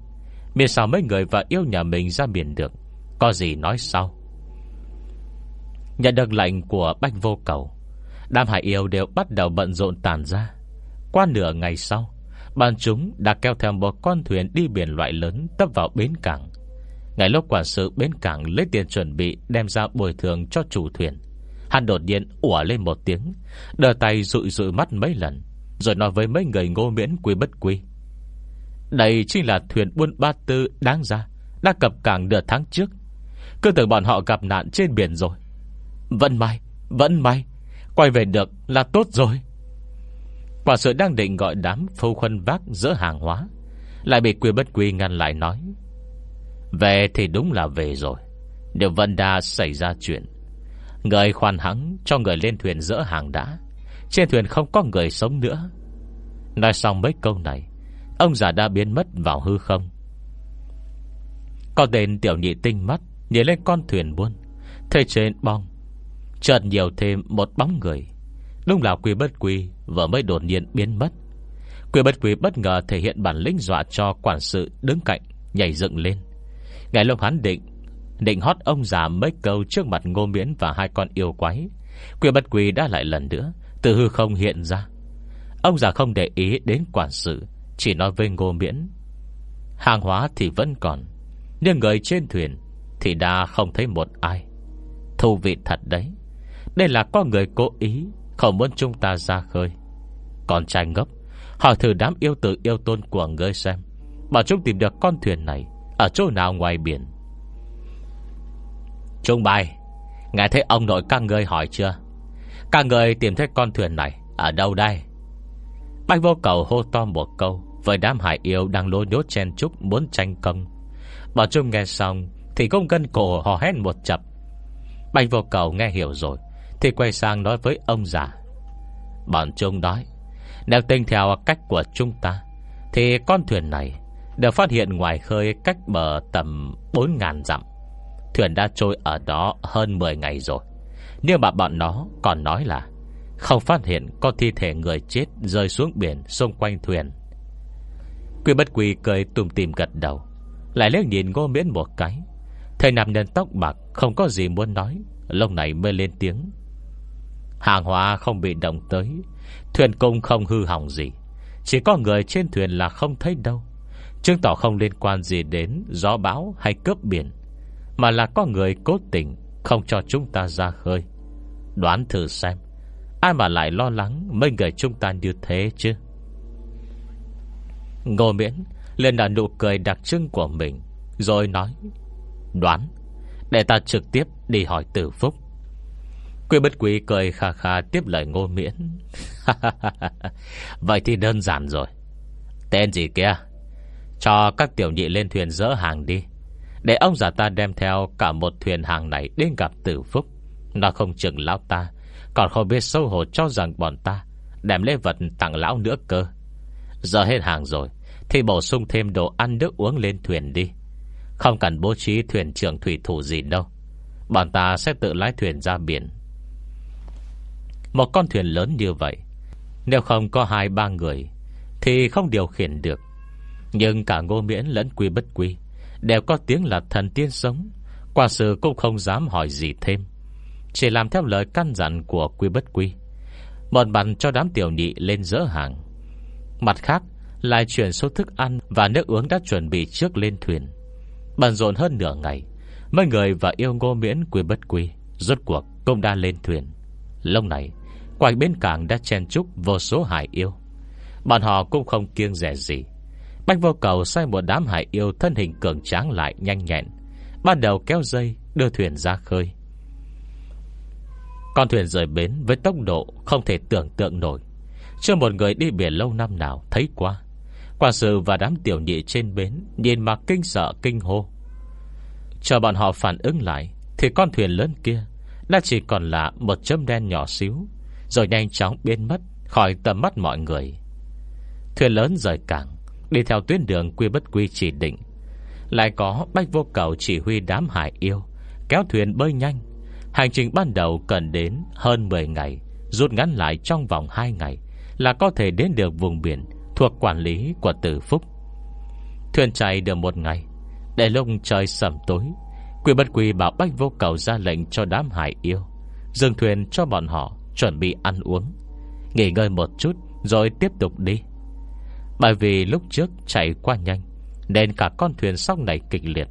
Miền sao mấy người và yêu nhà mình ra biển được, Có gì nói sau? Nhận được lệnh của Bách Vô Cầu, Đám hải yêu đều bắt đầu bận rộn tàn ra. Qua nửa ngày sau Bọn chúng đã kéo theo một con thuyền đi biển loại lớn tấp vào bến cảng. Ngày lúc quản sự bến cảng lấy tiền chuẩn bị đem ra bồi thường cho chủ thuyền. Hắn đột nhiên ủa lên một tiếng, đờ tay rụi rụi mắt mấy lần, rồi nói với mấy người ngô miễn quy bất quy. Đây chính là thuyền buôn ba tư đáng ra, đã cập cảng nửa tháng trước. Cứ tưởng bọn họ gặp nạn trên biển rồi. Vẫn may, vẫn may, quay về được là tốt rồi. Quả sự đang định gọi đám phâu khuân vác giữa hàng hóa, Lại bị quy bất quy ngăn lại nói, Về thì đúng là về rồi, điều Vân Đa xảy ra chuyện. Người khoan hắng cho người lên thuyền dỡ hàng đã, Trên thuyền không có người sống nữa. Nói xong mấy câu này, Ông già đã biến mất vào hư không. Có tên tiểu nhị tinh mắt Nhìn lên con thuyền buôn Thấy trên bong, Chợt nhiều thêm một bóng người. Đúng là quỷ bất quỷ Vừa mới đột nhiên biến mất. Quỷ bất quỷ bất ngờ thể hiện bản lĩnh dọa cho quản sự đứng cạnh, Nhảy dựng lên. Ngày lúc hắn định Định hót ông già mấy câu trước mặt ngô miễn Và hai con yêu quái. Quỷ bất quỷ đã lại lần nữa, Từ hư không hiện ra. Ông già không để ý đến quản sự, Chỉ nói với ngô miễn. Hàng hóa thì vẫn còn, Nhưng người trên thuyền Thì đã không thấy một ai. Thù vị thật đấy, Đây là có người cố ý không muốn chúng ta ra khơi. Còn trai ngốc, Hỏi thử đám yêu tử yêu tôn của ngươi xem, Bảo chúng tìm được con thuyền này Ở chỗ nào ngoài biển. Trung bài nghe thấy ông nội các ngươi hỏi chưa? Các ngươi tìm thấy con thuyền này Ở đâu đây? Bạch vô cầu hô to một câu, Với đám hải yêu đang lôi nhốt chen chúc Muốn tranh công. Bảo Trung nghe xong Thì cũng gân cổ hò hét một chập. Bạch vô cầu nghe hiểu rồi thì quay sang nói với ông già. Bọn chúng nói, Nếu tinh theo cách của chúng ta, Thì con thuyền này Được phát hiện ngoài khơi cách bờ tầm 4.000 dặm. Thuyền đã trôi ở đó hơn 10 ngày rồi. Nhưng mà bọn nó còn nói là Không phát hiện có thi thể người chết Rơi xuống biển xung quanh thuyền. Quy bất quy cười tùm tìm gật đầu, Lại liếc nhìn ngô miễn một cái. Thầy nằm nền tóc bạc, Không có gì muốn nói Lông này mới lên tiếng. Hàng hóa không bị động tới. Thuyền cung không hư hỏng gì. Chỉ có người trên thuyền là không thấy đâu. Chứng tỏ không liên quan gì đến Gió bão hay cướp biển, Mà là có người cố tình Không cho chúng ta ra khơi. Đoán thử xem, Ai mà lại lo lắng Mấy người chúng ta như thế chứ? Ngô miễn Lên là nụ cười đặc trưng của mình, Rồi nói, Đoán, Để ta trực tiếp đi hỏi tử phúc. Quy bất quý cười khà khà tiếp lời ngô miễn. Vậy thì đơn giản rồi. Tên gì kia? Cho các tiểu nhị lên thuyền dỡ hàng đi. Để ông già ta đem theo Cả một thuyền hàng này đến gặp tử phúc. Nó không chừng lão ta, Còn không biết sâu hổ cho rằng bọn ta Đem lễ vật tặng lão nữa cơ. Giờ hết hàng rồi, Thì bổ sung thêm đồ ăn nước uống lên thuyền đi. Không cần bố trí thuyền trưởng thủy thủ gì đâu. Bọn ta sẽ tự lái thuyền ra biển. Một con thuyền lớn như vậy, Nếu không có hai ba người Thì không điều khiển được. Nhưng cả ngô miễn lẫn quy bất quy Đều có tiếng là thần tiên sống, Quả sự cũng không dám hỏi gì thêm. Chỉ làm theo lời căn dặn của quy bất quy, Một bàn cho đám tiểu nhị lên dỡ hàng. Mặt khác, Lại chuyển số thức ăn Và nước uống đã chuẩn bị trước lên thuyền. Bận rộn hơn nửa ngày, Mấy người và yêu ngô miễn, quy bất quy Rốt cuộc cũng đã lên thuyền. Lông này Quanh bên cảng đã chen chúc vô số hải yêu. Bọn họ cũng không kiêng rẻ gì. Bách vô cầu sai một đám hải yêu Thân hình cường tráng lại nhanh nhẹn, Ban đầu kéo dây, đưa thuyền ra khơi. Con thuyền rời bến với tốc độ Không thể tưởng tượng nổi. Chưa một người đi biển lâu năm nào thấy qua. Quả sự và đám tiểu nhị trên bến Nhìn mà kinh sợ, kinh hô. Chờ bọn họ phản ứng lại, Thì con thuyền lớn kia Đã chỉ còn là một chấm đen nhỏ xíu rồi nhanh chóng biến mất Khỏi tầm mắt mọi người. Thuyền lớn rời cảng, Đi theo tuyến đường quy bất quy chỉ định. Lại có bách vô cầu chỉ huy đám hải yêu, Kéo thuyền bơi nhanh. Hành trình ban đầu cần đến hơn 10 ngày, Rút ngắn lại trong vòng 2 ngày Là có thể đến được vùng biển Thuộc quản lý của tử phúc. Thuyền chạy được một ngày, Để lúc trời sầm tối Quỷ bất quỷ bảo Bách Vô Cầu ra lệnh cho đám hải yêu, Dừng thuyền cho bọn họ. Chuẩn bị ăn uống. Nghỉ ngơi một chút, Rồi tiếp tục đi. Bởi vì lúc trước chạy qua nhanh, Nên cả con thuyền sóc này kịch liệt.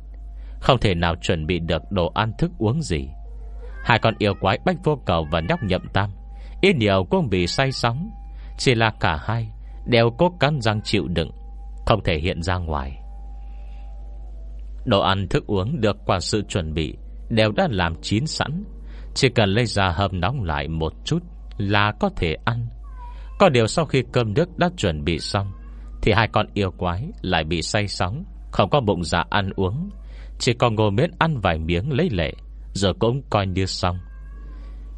Không thể nào chuẩn bị được đồ ăn thức uống gì. Hai con yêu quái Bách Vô Cầu và nhóc nhậm tam, Ít nhiều cũng bị say sóng. Chỉ là cả hai Đều cố cắn răng chịu đựng, Không thể hiện ra ngoài. Đồ ăn thức uống được quản sự chuẩn bị Đều đã làm chín sẵn. Chỉ cần lấy ra hầm nóng lại một chút Là có thể ăn. Có điều sau khi cơm nước đã chuẩn bị xong, Thì hai con yêu quái Lại bị say sóng, Không có bụng dạ ăn uống. Chỉ còn ngồi miễn ăn vài miếng lấy lệ Giờ cũng coi như xong.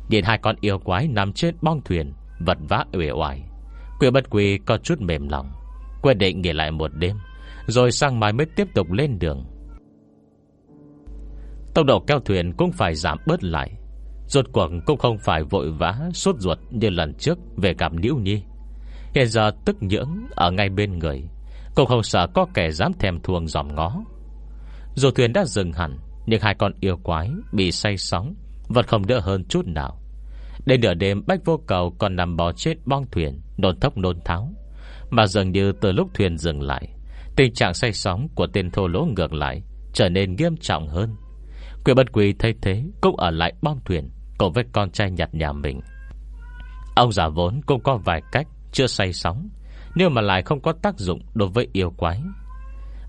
Nhìn hai con yêu quái nằm trên bong thuyền, Vật vã uể oải. Quỷ bất quỷ có chút mềm lòng, Quyết định nghỉ lại một đêm, Rồi sang mai mới tiếp tục lên đường. Tốc độ kéo thuyền cũng phải giảm bớt lại. Rốt cuộc cũng không phải vội vã Suốt ruột như lần trước Về gặp Liễu Nhi. Hiện giờ tức nhưỡng ở ngay bên người. Cũng không sợ có kẻ dám thèm thuồng dòm ngó. Dù thuyền đã dừng hẳn, Nhưng hai con yêu quái Bị say sóng, Vẫn không đỡ hơn chút nào. Đến nửa đêm, Bách Vô Cầu còn nằm bò chết bong thuyền, Nôn thốc nôn tháo. Mà dường như từ lúc thuyền dừng lại, Tình trạng say sóng của tên thô lỗ ngược lại, Trở nên nghiêm trọng hơn. Quyền bất quỳ thay thế, Cũng ở lại bong thuyền. Cùng với con trai nhặt nhà mình. Ông già vốn cũng có vài cách Chưa say sóng Nếu mà lại không có tác dụng đối với yêu quái.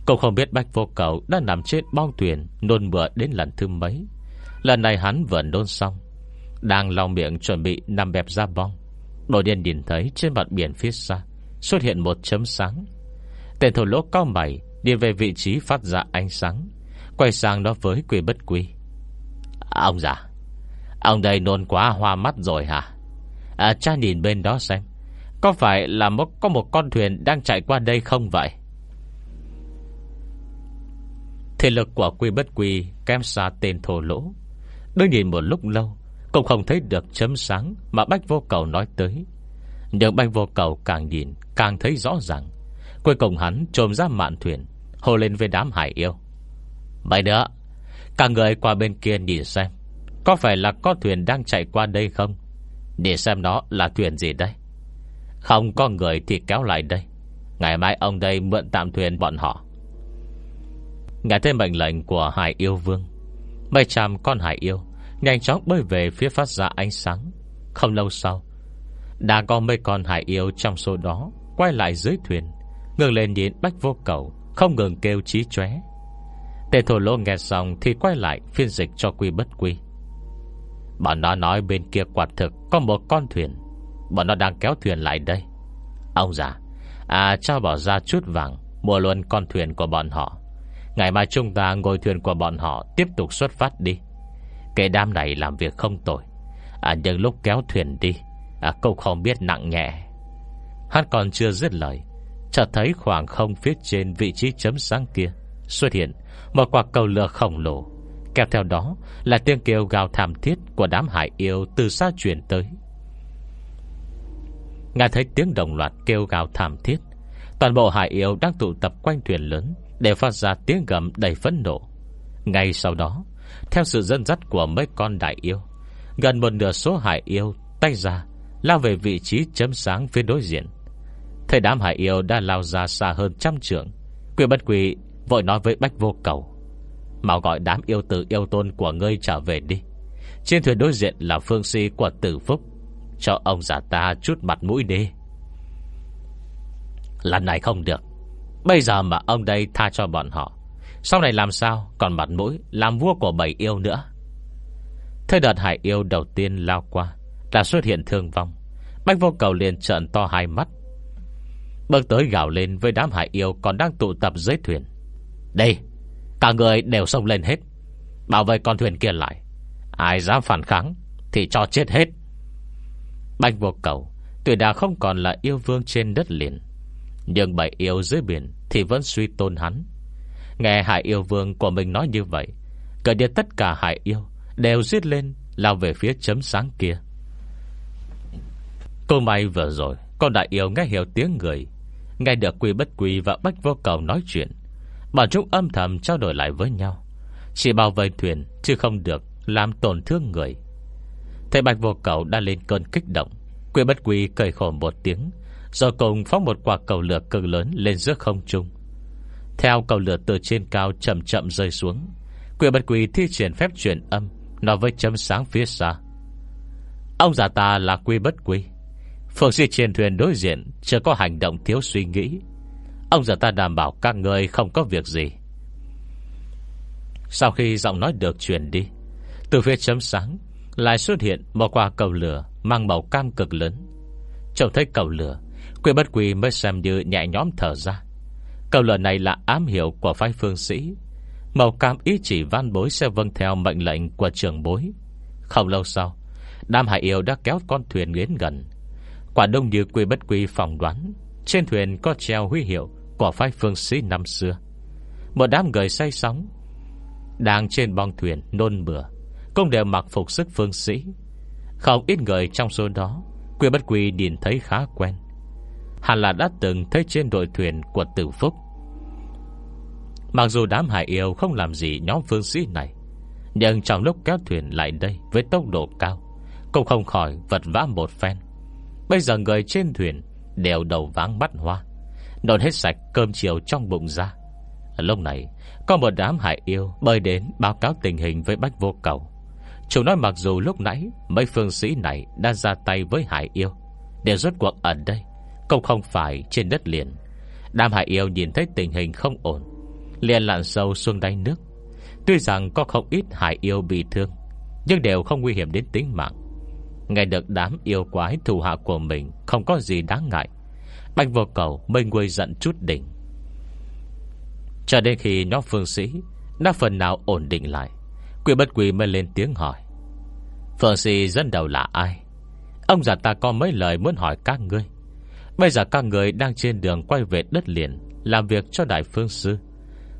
Cũng không biết Bách Vô Cầu Đã nằm trên bong thuyền Nôn mửa đến lần thứ mấy. Lần này hắn vừa nôn xong, Đang lòng miệng chuẩn bị nằm bẹp ra bong, Đột nhiên nhìn thấy trên mặt biển phía xa Xuất hiện một chấm sáng. Tên thổ lỗ cao mày Đi về vị trí phát ra ánh sáng, Quay sang đó với quỷ bất quy. Ông già Ông đây nôn quá hoa mắt rồi hả? À, Cha nhìn bên đó xem. Có phải là một, có một con thuyền Đang chạy qua đây không vậy? Thể lực của quy bất quy Kém xa tên thổ lỗ. Đôi nhìn một lúc lâu Cũng không thấy được chấm sáng Mà Bách Vô Cầu nói tới. Nhưng Bách Vô Cầu càng nhìn Càng thấy rõ ràng. Cuối cùng hắn trồm ra mạn thuyền Hồ lên với đám hải yêu. Vậy nữa Cả người qua bên kia nhìn xem. Có phải là có thuyền đang chạy qua đây không? Để xem nó là thuyền gì đây. Không có người thì kéo lại đây. Ngày mai ông đây mượn tạm thuyền bọn họ. Nghe thêm mệnh lệnh của Hải Yêu Vương, Mấy trăm con Hải Yêu Nhanh chóng bơi về phía phát ra ánh sáng. Không lâu sau, Đã có mấy con Hải Yêu trong số đó Quay lại dưới thuyền Ngừng lên nhìn Bách Vô Cầu, Không ngừng kêu trí chóe. Tên thổ lô nghe xong Thì quay lại phiên dịch cho quy bất quy. Bọn nó nói bên kia quạt thực Có một con thuyền. Bọn nó đang kéo thuyền lại đây. Ông già À cho bỏ ra chút vàng, Mua luôn con thuyền của bọn họ. Ngày mai chúng ta ngồi thuyền của bọn họ Tiếp tục xuất phát đi. Cái đám này làm việc không tồi À nhưng lúc kéo thuyền đi À cậu không biết nặng nhẹ. Hắn còn chưa dứt lời, Chợt thấy khoảng không phía trên vị trí chấm sáng kia Xuất hiện Một quả cầu lửa khổng lồ. Kéo theo đó là tiếng kêu gào thảm thiết Của đám hải yêu từ xa truyền tới. Nghe thấy tiếng đồng loạt kêu gào thảm thiết, Toàn bộ hải yêu đang tụ tập quanh thuyền lớn Để phát ra tiếng gầm đầy phẫn nộ. Ngay sau đó, Theo sự dẫn dắt của mấy con đại yêu, Gần một nửa số hải yêu Tay ra Lao về vị trí chấm sáng phía đối diện. Thầy đám hải yêu đã lao ra xa hơn trăm trượng Quyền bất quỷ Vội nói với Bách Vô Cầu Mau gọi đám yêu tử yêu tôn của ngươi trở về đi. Trên thuyền đối diện là phương si của tử phúc. Cho ông giả ta chút mặt mũi đi. Lần này không được. Bây giờ mà ông đây tha cho bọn họ, Sau này làm sao Còn mặt mũi làm vua của bảy yêu nữa? Thế đợt hải yêu đầu tiên lao qua, Đã xuất hiện thương vong. Bách vô cầu liền trợn to hai mắt. Bước tới gào lên với đám hải yêu Còn đang tụ tập dưới thuyền. Đây Cả người đều xông lên hết. Bảo vệ con thuyền kia lại. Ai dám phản kháng Thì cho chết hết. Bách vô cầu Tuy đã không còn là yêu vương trên đất liền. Nhưng bảy yêu dưới biển Thì vẫn suy tôn hắn. Nghe hải yêu vương của mình nói như vậy Cởi đi tất cả hải yêu Đều giết lên, Lao về phía chấm sáng kia. Cô may vừa rồi, Con đại yêu nghe hiểu tiếng người, Nghe được quy bất quy và bách vô cầu nói chuyện. Bọn chúng âm thầm trao đổi lại với nhau. Chỉ bảo vệ thuyền, Chứ không được làm tổn thương người. Thầy bạch vô cầu đã lên cơn kích động. Quyên bất quy cười khổ một tiếng, Rồi cùng phóng một quả cầu lửa cực lớn Lên giữa không trung. Theo cầu lửa từ trên cao chậm chậm rơi xuống Quyên bất quy thi triển phép truyền âm, Nói với chấm sáng phía xa. Ông già ta là quy bất quy. Phượng sĩ trên thuyền đối diện, Chưa có hành động thiếu suy nghĩ. Ông già ta đảm bảo các người không có việc gì. Sau khi giọng nói được truyền đi, Từ phía chấm sáng, Lại xuất hiện một quả cầu lửa Mang màu cam cực lớn. Trông thấy cầu lửa Quỷ bất quỳ mới xem như nhẹ nhóm thở ra. Cầu lửa này là ám hiệu của phái phương sĩ. Màu cam ý chỉ văn bối sẽ vâng theo mệnh lệnh của trưởng bối. Không lâu sau Đam Hải Yêu đã kéo con thuyền đến gần. Quả đông như quy bất quy phòng đoán, Trên thuyền có treo huy hiệu của phái phương sĩ năm xưa. Một đám người say sóng, Đang trên bong thuyền nôn mửa, Cũng đều mặc phục sức phương sĩ. Không ít người trong số đó, Quy bất quy nhìn thấy khá quen. Hẳn là đã từng thấy trên đội thuyền của tử phúc. Mặc dù đám hải yêu không làm gì nhóm phương sĩ này, Nhưng trong lúc kéo thuyền lại đây Với tốc độ cao, Cũng không khỏi vật vã một phen. Bây giờ người trên thuyền Đều đầu váng bắt hoa. Nôn hết sạch cơm chiều trong bụng ra. Lúc này, Có một đám hải yêu bơi đến báo cáo tình hình với Bách Vô Cầu. Chúng nói mặc dù lúc nãy Mấy phương sĩ này đã ra tay với hải yêu, để rốt cuộc ở đây Cũng không phải trên đất liền. Đám hải yêu nhìn thấy tình hình không ổn, liền lặn sâu xuống đáy nước. Tuy rằng có không ít hải yêu bị thương, Nhưng đều không nguy hiểm đến tính mạng. Nghe được đám yêu quái thù hạ của mình Không có gì đáng ngại Bạch vô cầu mới nguôi giận chút đỉnh. Cho đến khi nhóm phương sĩ Đã phần nào ổn định lại, Quỷ bất quỷ mới lên tiếng hỏi. Phương sĩ dân đầu là ai? Ông già ta có mấy lời muốn hỏi các ngươi? Bây giờ các người đang trên đường quay về đất liền, Làm việc cho đại phương sư,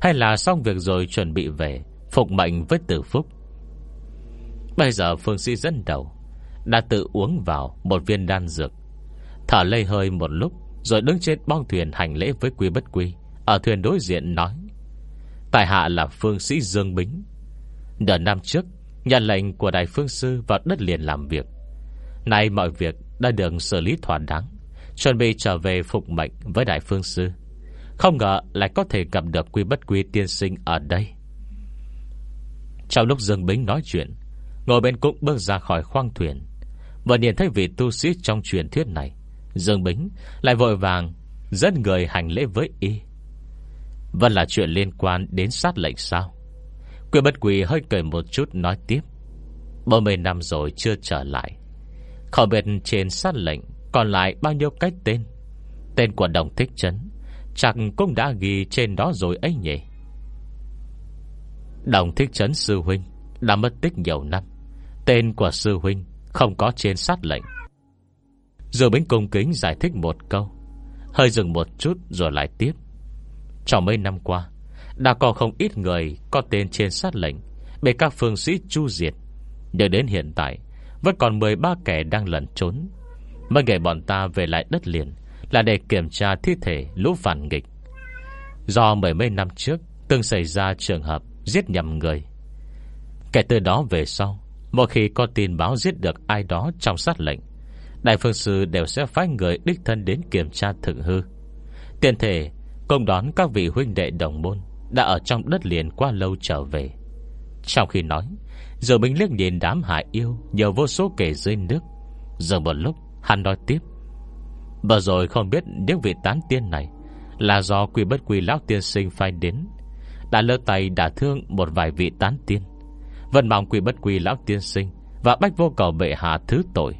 hay là xong việc rồi chuẩn bị về, Phục mệnh với tử phúc? Bây giờ phương sĩ dẫn đầu, Đã tự uống vào Một viên đan dược. Thở lây hơi một lúc rồi đứng trên bong thuyền hành lễ với quy bất quy, Ở thuyền đối diện nói, Tại hạ là phương sĩ Dương Bính. Đợt năm trước Nhận lệnh của đại phương sư vào đất liền làm việc. Nay mọi việc đã được xử lý thỏa đáng, Chuẩn bị trở về phục mệnh với đại phương sư. Không ngờ lại có thể gặp được quy bất quy tiên sinh ở đây. Trong lúc Dương Bính nói chuyện, Ngồi bên cũng bước ra khỏi khoang thuyền. Và nhìn thấy vị tu sĩ trong truyền thuyết này Dương Bính lại vội vàng Dẫn người hành lễ với y. Vẫn là chuyện liên quan đến sát lệnh sao? Quỷ bất quỳ hơi cười một chút nói tiếp. 40 năm rồi chưa trở lại. Không biết trên sát lệnh Còn lại bao nhiêu cách tên? Tên của đồng thích trấn, Chắc cũng đã ghi trên đó rồi ấy nhỉ? Đồng thích trấn sư huynh Đã mất tích nhiều năm. Tên của sư huynh Không có trên sát lệnh. Dư bính cung kính giải thích một câu. Hơi dừng một chút rồi lại tiếp. Trong mấy năm qua, Đã có không ít người Có tên trên sát lệnh Bị các phương sĩ chu diệt. Nhưng đến hiện tại, Vẫn còn 13 kẻ đang lẩn trốn. Mới ngày bọn ta về lại đất liền Là để kiểm tra thi thể lũ phản nghịch. Do mười mấy năm trước Từng xảy ra trường hợp Giết nhầm người, Kể từ đó về sau, Mỗi khi có tin báo giết được ai đó trong sát lệnh Đại phương sư đều sẽ phái người đích thân đến kiểm tra thượng hư. Tiền thể, Công đón các vị huynh đệ đồng môn Đã ở trong đất liền qua lâu trở về. Trong khi nói, Giờ mình liếc nhìn đám hải yêu, Nhờ vô số kể dưới nước. Giờ một lúc, hắn nói tiếp. Vừa rồi không biết những vị tán tiên này Là do quy bất quy lão tiên sinh phai đến, Đã lơ tay đả thương Một vài vị tán tiên. Vẫn mong quy bất quy lão tiên sinh Và bách vô cầu bệ hạ thứ tội.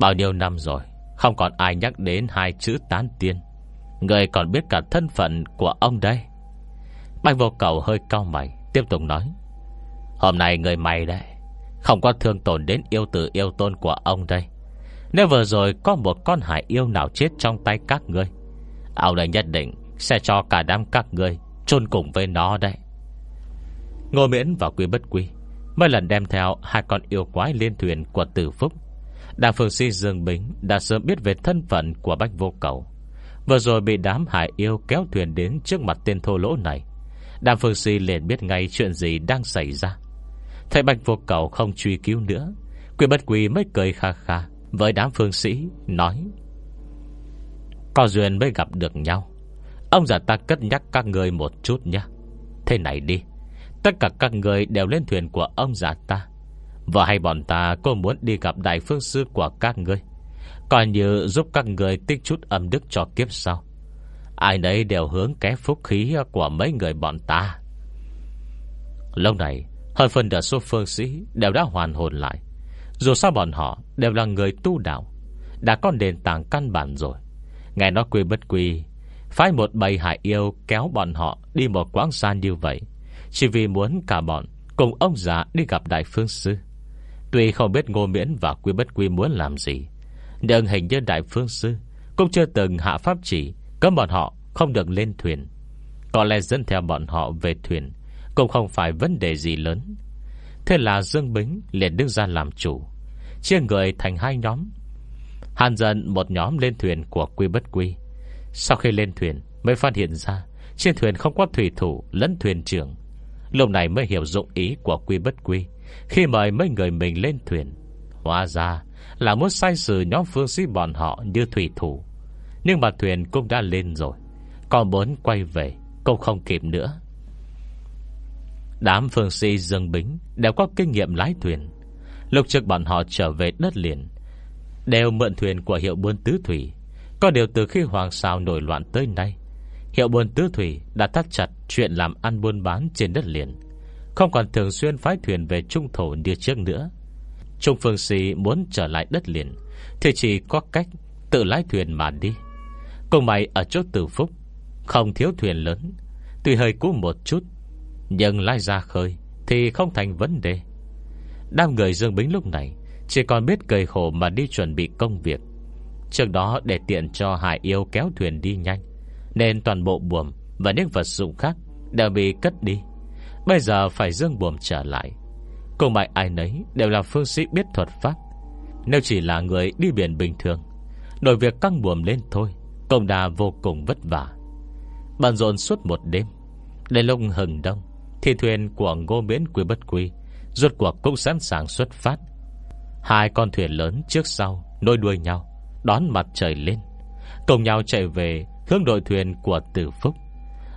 Bao nhiêu năm rồi, Không còn ai nhắc đến hai chữ tán tiên. Người còn biết cả thân phận của ông đây. Bạch vô cầu hơi cao mày, Tiếp tục nói. Hôm nay người mày đây Không có thương tổn đến yêu tử yêu tôn của ông đây. Nếu vừa rồi có một con hải yêu nào chết trong tay các ngươi, Ông đã nhất định Sẽ cho cả đám các ngươi chôn cùng với nó đây Ngô miễn và Quy bất Quy Mới lần đem theo hai con yêu quái liên thuyền của tử phúc. Đàm Phương sĩ Dương Bính Đã sớm biết về thân phận của Bách Vô Cầu. Vừa rồi bị đám hải yêu kéo thuyền đến trước mặt tên thô lỗ này. Đàm Phương sĩ liền biết ngay chuyện gì đang xảy ra. Thấy Bạch Vô Cầu không truy cứu nữa Quỷ bất quỷ mới cười kha kha Với đám phương sĩ, Nói, Có duyên mới gặp được nhau. Ông già ta cất nhắc các người một chút nhé. Thế này đi, Tất cả các người đều lên thuyền của ông già ta và hay bọn ta có muốn đi gặp đại phương sư của các ngươi? Coi như giúp các người tích chút âm đức cho kiếp sau. Ai nấy đều hướng ké phúc khí của mấy người bọn ta. Lâu này, Hơn phần đợt số phương sĩ Đều đã hoàn hồn lại. Dù sao bọn họ đều là người tu đạo, Đã có nền tảng căn bản rồi. Nghe nói quy bất quy, Phái một bầy hải yêu kéo bọn họ Đi một quãng xa như vậy, Chỉ vì muốn cả bọn Cùng ông già đi gặp đại phương sư. Tuy không biết ngô miễn và quy bất quy muốn làm gì, Nhưng hình như đại phương sư Cũng chưa từng hạ pháp chỉ, Cấm bọn họ không được lên thuyền. Có lẽ dẫn theo bọn họ về thuyền Cũng không phải vấn đề gì lớn. Thế là Dương Bính liền đứng ra làm chủ, Chia người thành hai nhóm. Hàn dần một nhóm lên thuyền của quy bất quy. Sau khi lên thuyền Mới phát hiện ra, Trên thuyền không có thủy thủ lẫn thuyền trưởng. Lúc này mới hiểu dụng ý của quy bất quy. Khi mời mấy người mình lên thuyền, Hóa ra là muốn sai sự nhóm phương sĩ bọn họ như thủy thủ. Nhưng mà thuyền cũng đã lên rồi, Còn muốn quay về, Cũng không kịp nữa. Đám phương sĩ dân bính Đều có kinh nghiệm lái thuyền. Lúc trước bọn họ trở về đất liền, Đều mượn thuyền của hiệu buôn tứ thủy. Có điều từ khi hoàng sao nổi loạn tới nay Hiệu buôn tứ thủy đã thắt chặt Chuyện làm ăn buôn bán trên đất liền. Không còn thường xuyên phái thuyền về trung thổ như trước nữa. Trung phương sĩ muốn trở lại đất liền, Thì chỉ có cách Tự lái thuyền mà đi. Cùng mày ở chỗ tử phúc, Không thiếu thuyền lớn, Tuy hơi cũ một chút, Nhưng lái ra khơi Thì không thành vấn đề. Đám người Dương Bính lúc này Chỉ còn biết cười khổ mà đi chuẩn bị công việc. Trước đó để tiện cho hải yêu kéo thuyền đi nhanh nên toàn bộ buồm Và những vật dụng khác Đều bị cất đi. Bây giờ phải dương buồm trở lại. Cùng mày ai nấy đều là phương sĩ biết thuật pháp. Nếu chỉ là người đi biển bình thường, Đổi việc căng buồm lên thôi Công đà vô cùng vất vả. Bàn rộn suốt một đêm, Đến lúc hừng đông, Thì thuyền của ngô miễn quý bất quý Rốt cuộc cũng sẵn sàng xuất phát. Hai con thuyền lớn trước sau Nối đuôi nhau, Đón mặt trời lên, Cùng nhau chạy về hướng đội thuyền của tử phúc.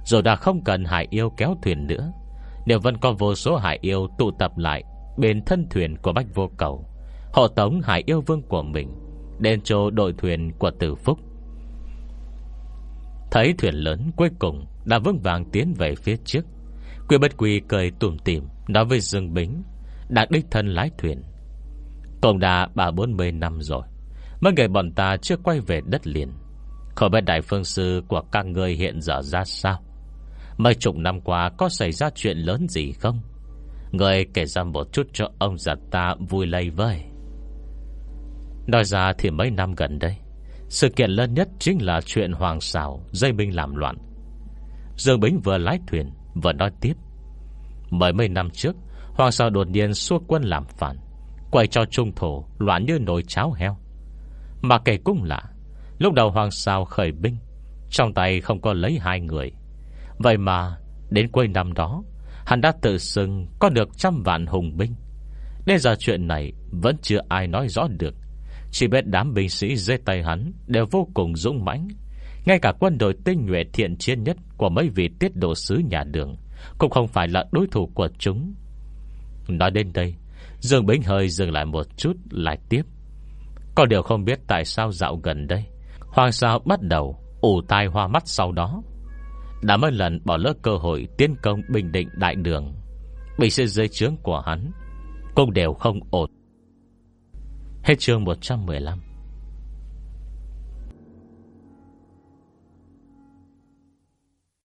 Rồi đã không cần hải yêu kéo thuyền nữa nếu vẫn có vô số hải yêu tụ tập lại Bên thân thuyền của Bách Vô Cầu Họ tống hải yêu vương của mình Đến chỗ đội thuyền của Tử Phúc. Thấy thuyền lớn cuối cùng Đã vững vàng tiến về phía trước, Quy bất quy cười tùm tìm Nói với Dương Bính, Đã đích thân lái thuyền. Tổng đã ba bốn mươi năm rồi, Mấy người bọn ta chưa quay về đất liền. Không biết đại phương sư của các người hiện giờ ra sao? Mấy chục năm qua Có xảy ra chuyện lớn gì không? Người kể ra một chút cho ông già ta vui lây vơi. Nói ra thì mấy năm gần đây, Sự kiện lớn nhất chính là chuyện Hoàng xảo, Dây binh làm loạn. Dương Bính vừa lái thuyền, Vừa nói tiếp. Mấy mấy năm trước, Hoàng xảo đột nhiên xua quân làm phản, Quay cho trung thổ, Loạn như nồi cháo heo. Mà kể cũng lạ Lúc đầu Hoàng sao khởi binh, Trong tay không có lấy hai người. Vậy mà đến cuối năm đó, Hắn đã tự xưng có được trăm vạn hùng binh. Đến giờ chuyện này Vẫn chưa ai nói rõ được. Chỉ biết đám binh sĩ dưới tay hắn Đều vô cùng dũng mãnh. Ngay cả quân đội tinh nhuệ thiện chiến nhất Của mấy vị tiết độ sứ nhà đường Cũng không phải là đối thủ của chúng. Nói đến đây, Dương Bính hơi dừng lại một chút, Lại tiếp. Có điều không biết tại sao dạo gần đây Hoàng sao bắt đầu ủ tai hoa mắt sau đó. Đã mấy lần bỏ lỡ cơ hội tiến công Bình Định Đại Đường. Bị sự dưới chướng của hắn Cũng đều không ổn. Hết chương 115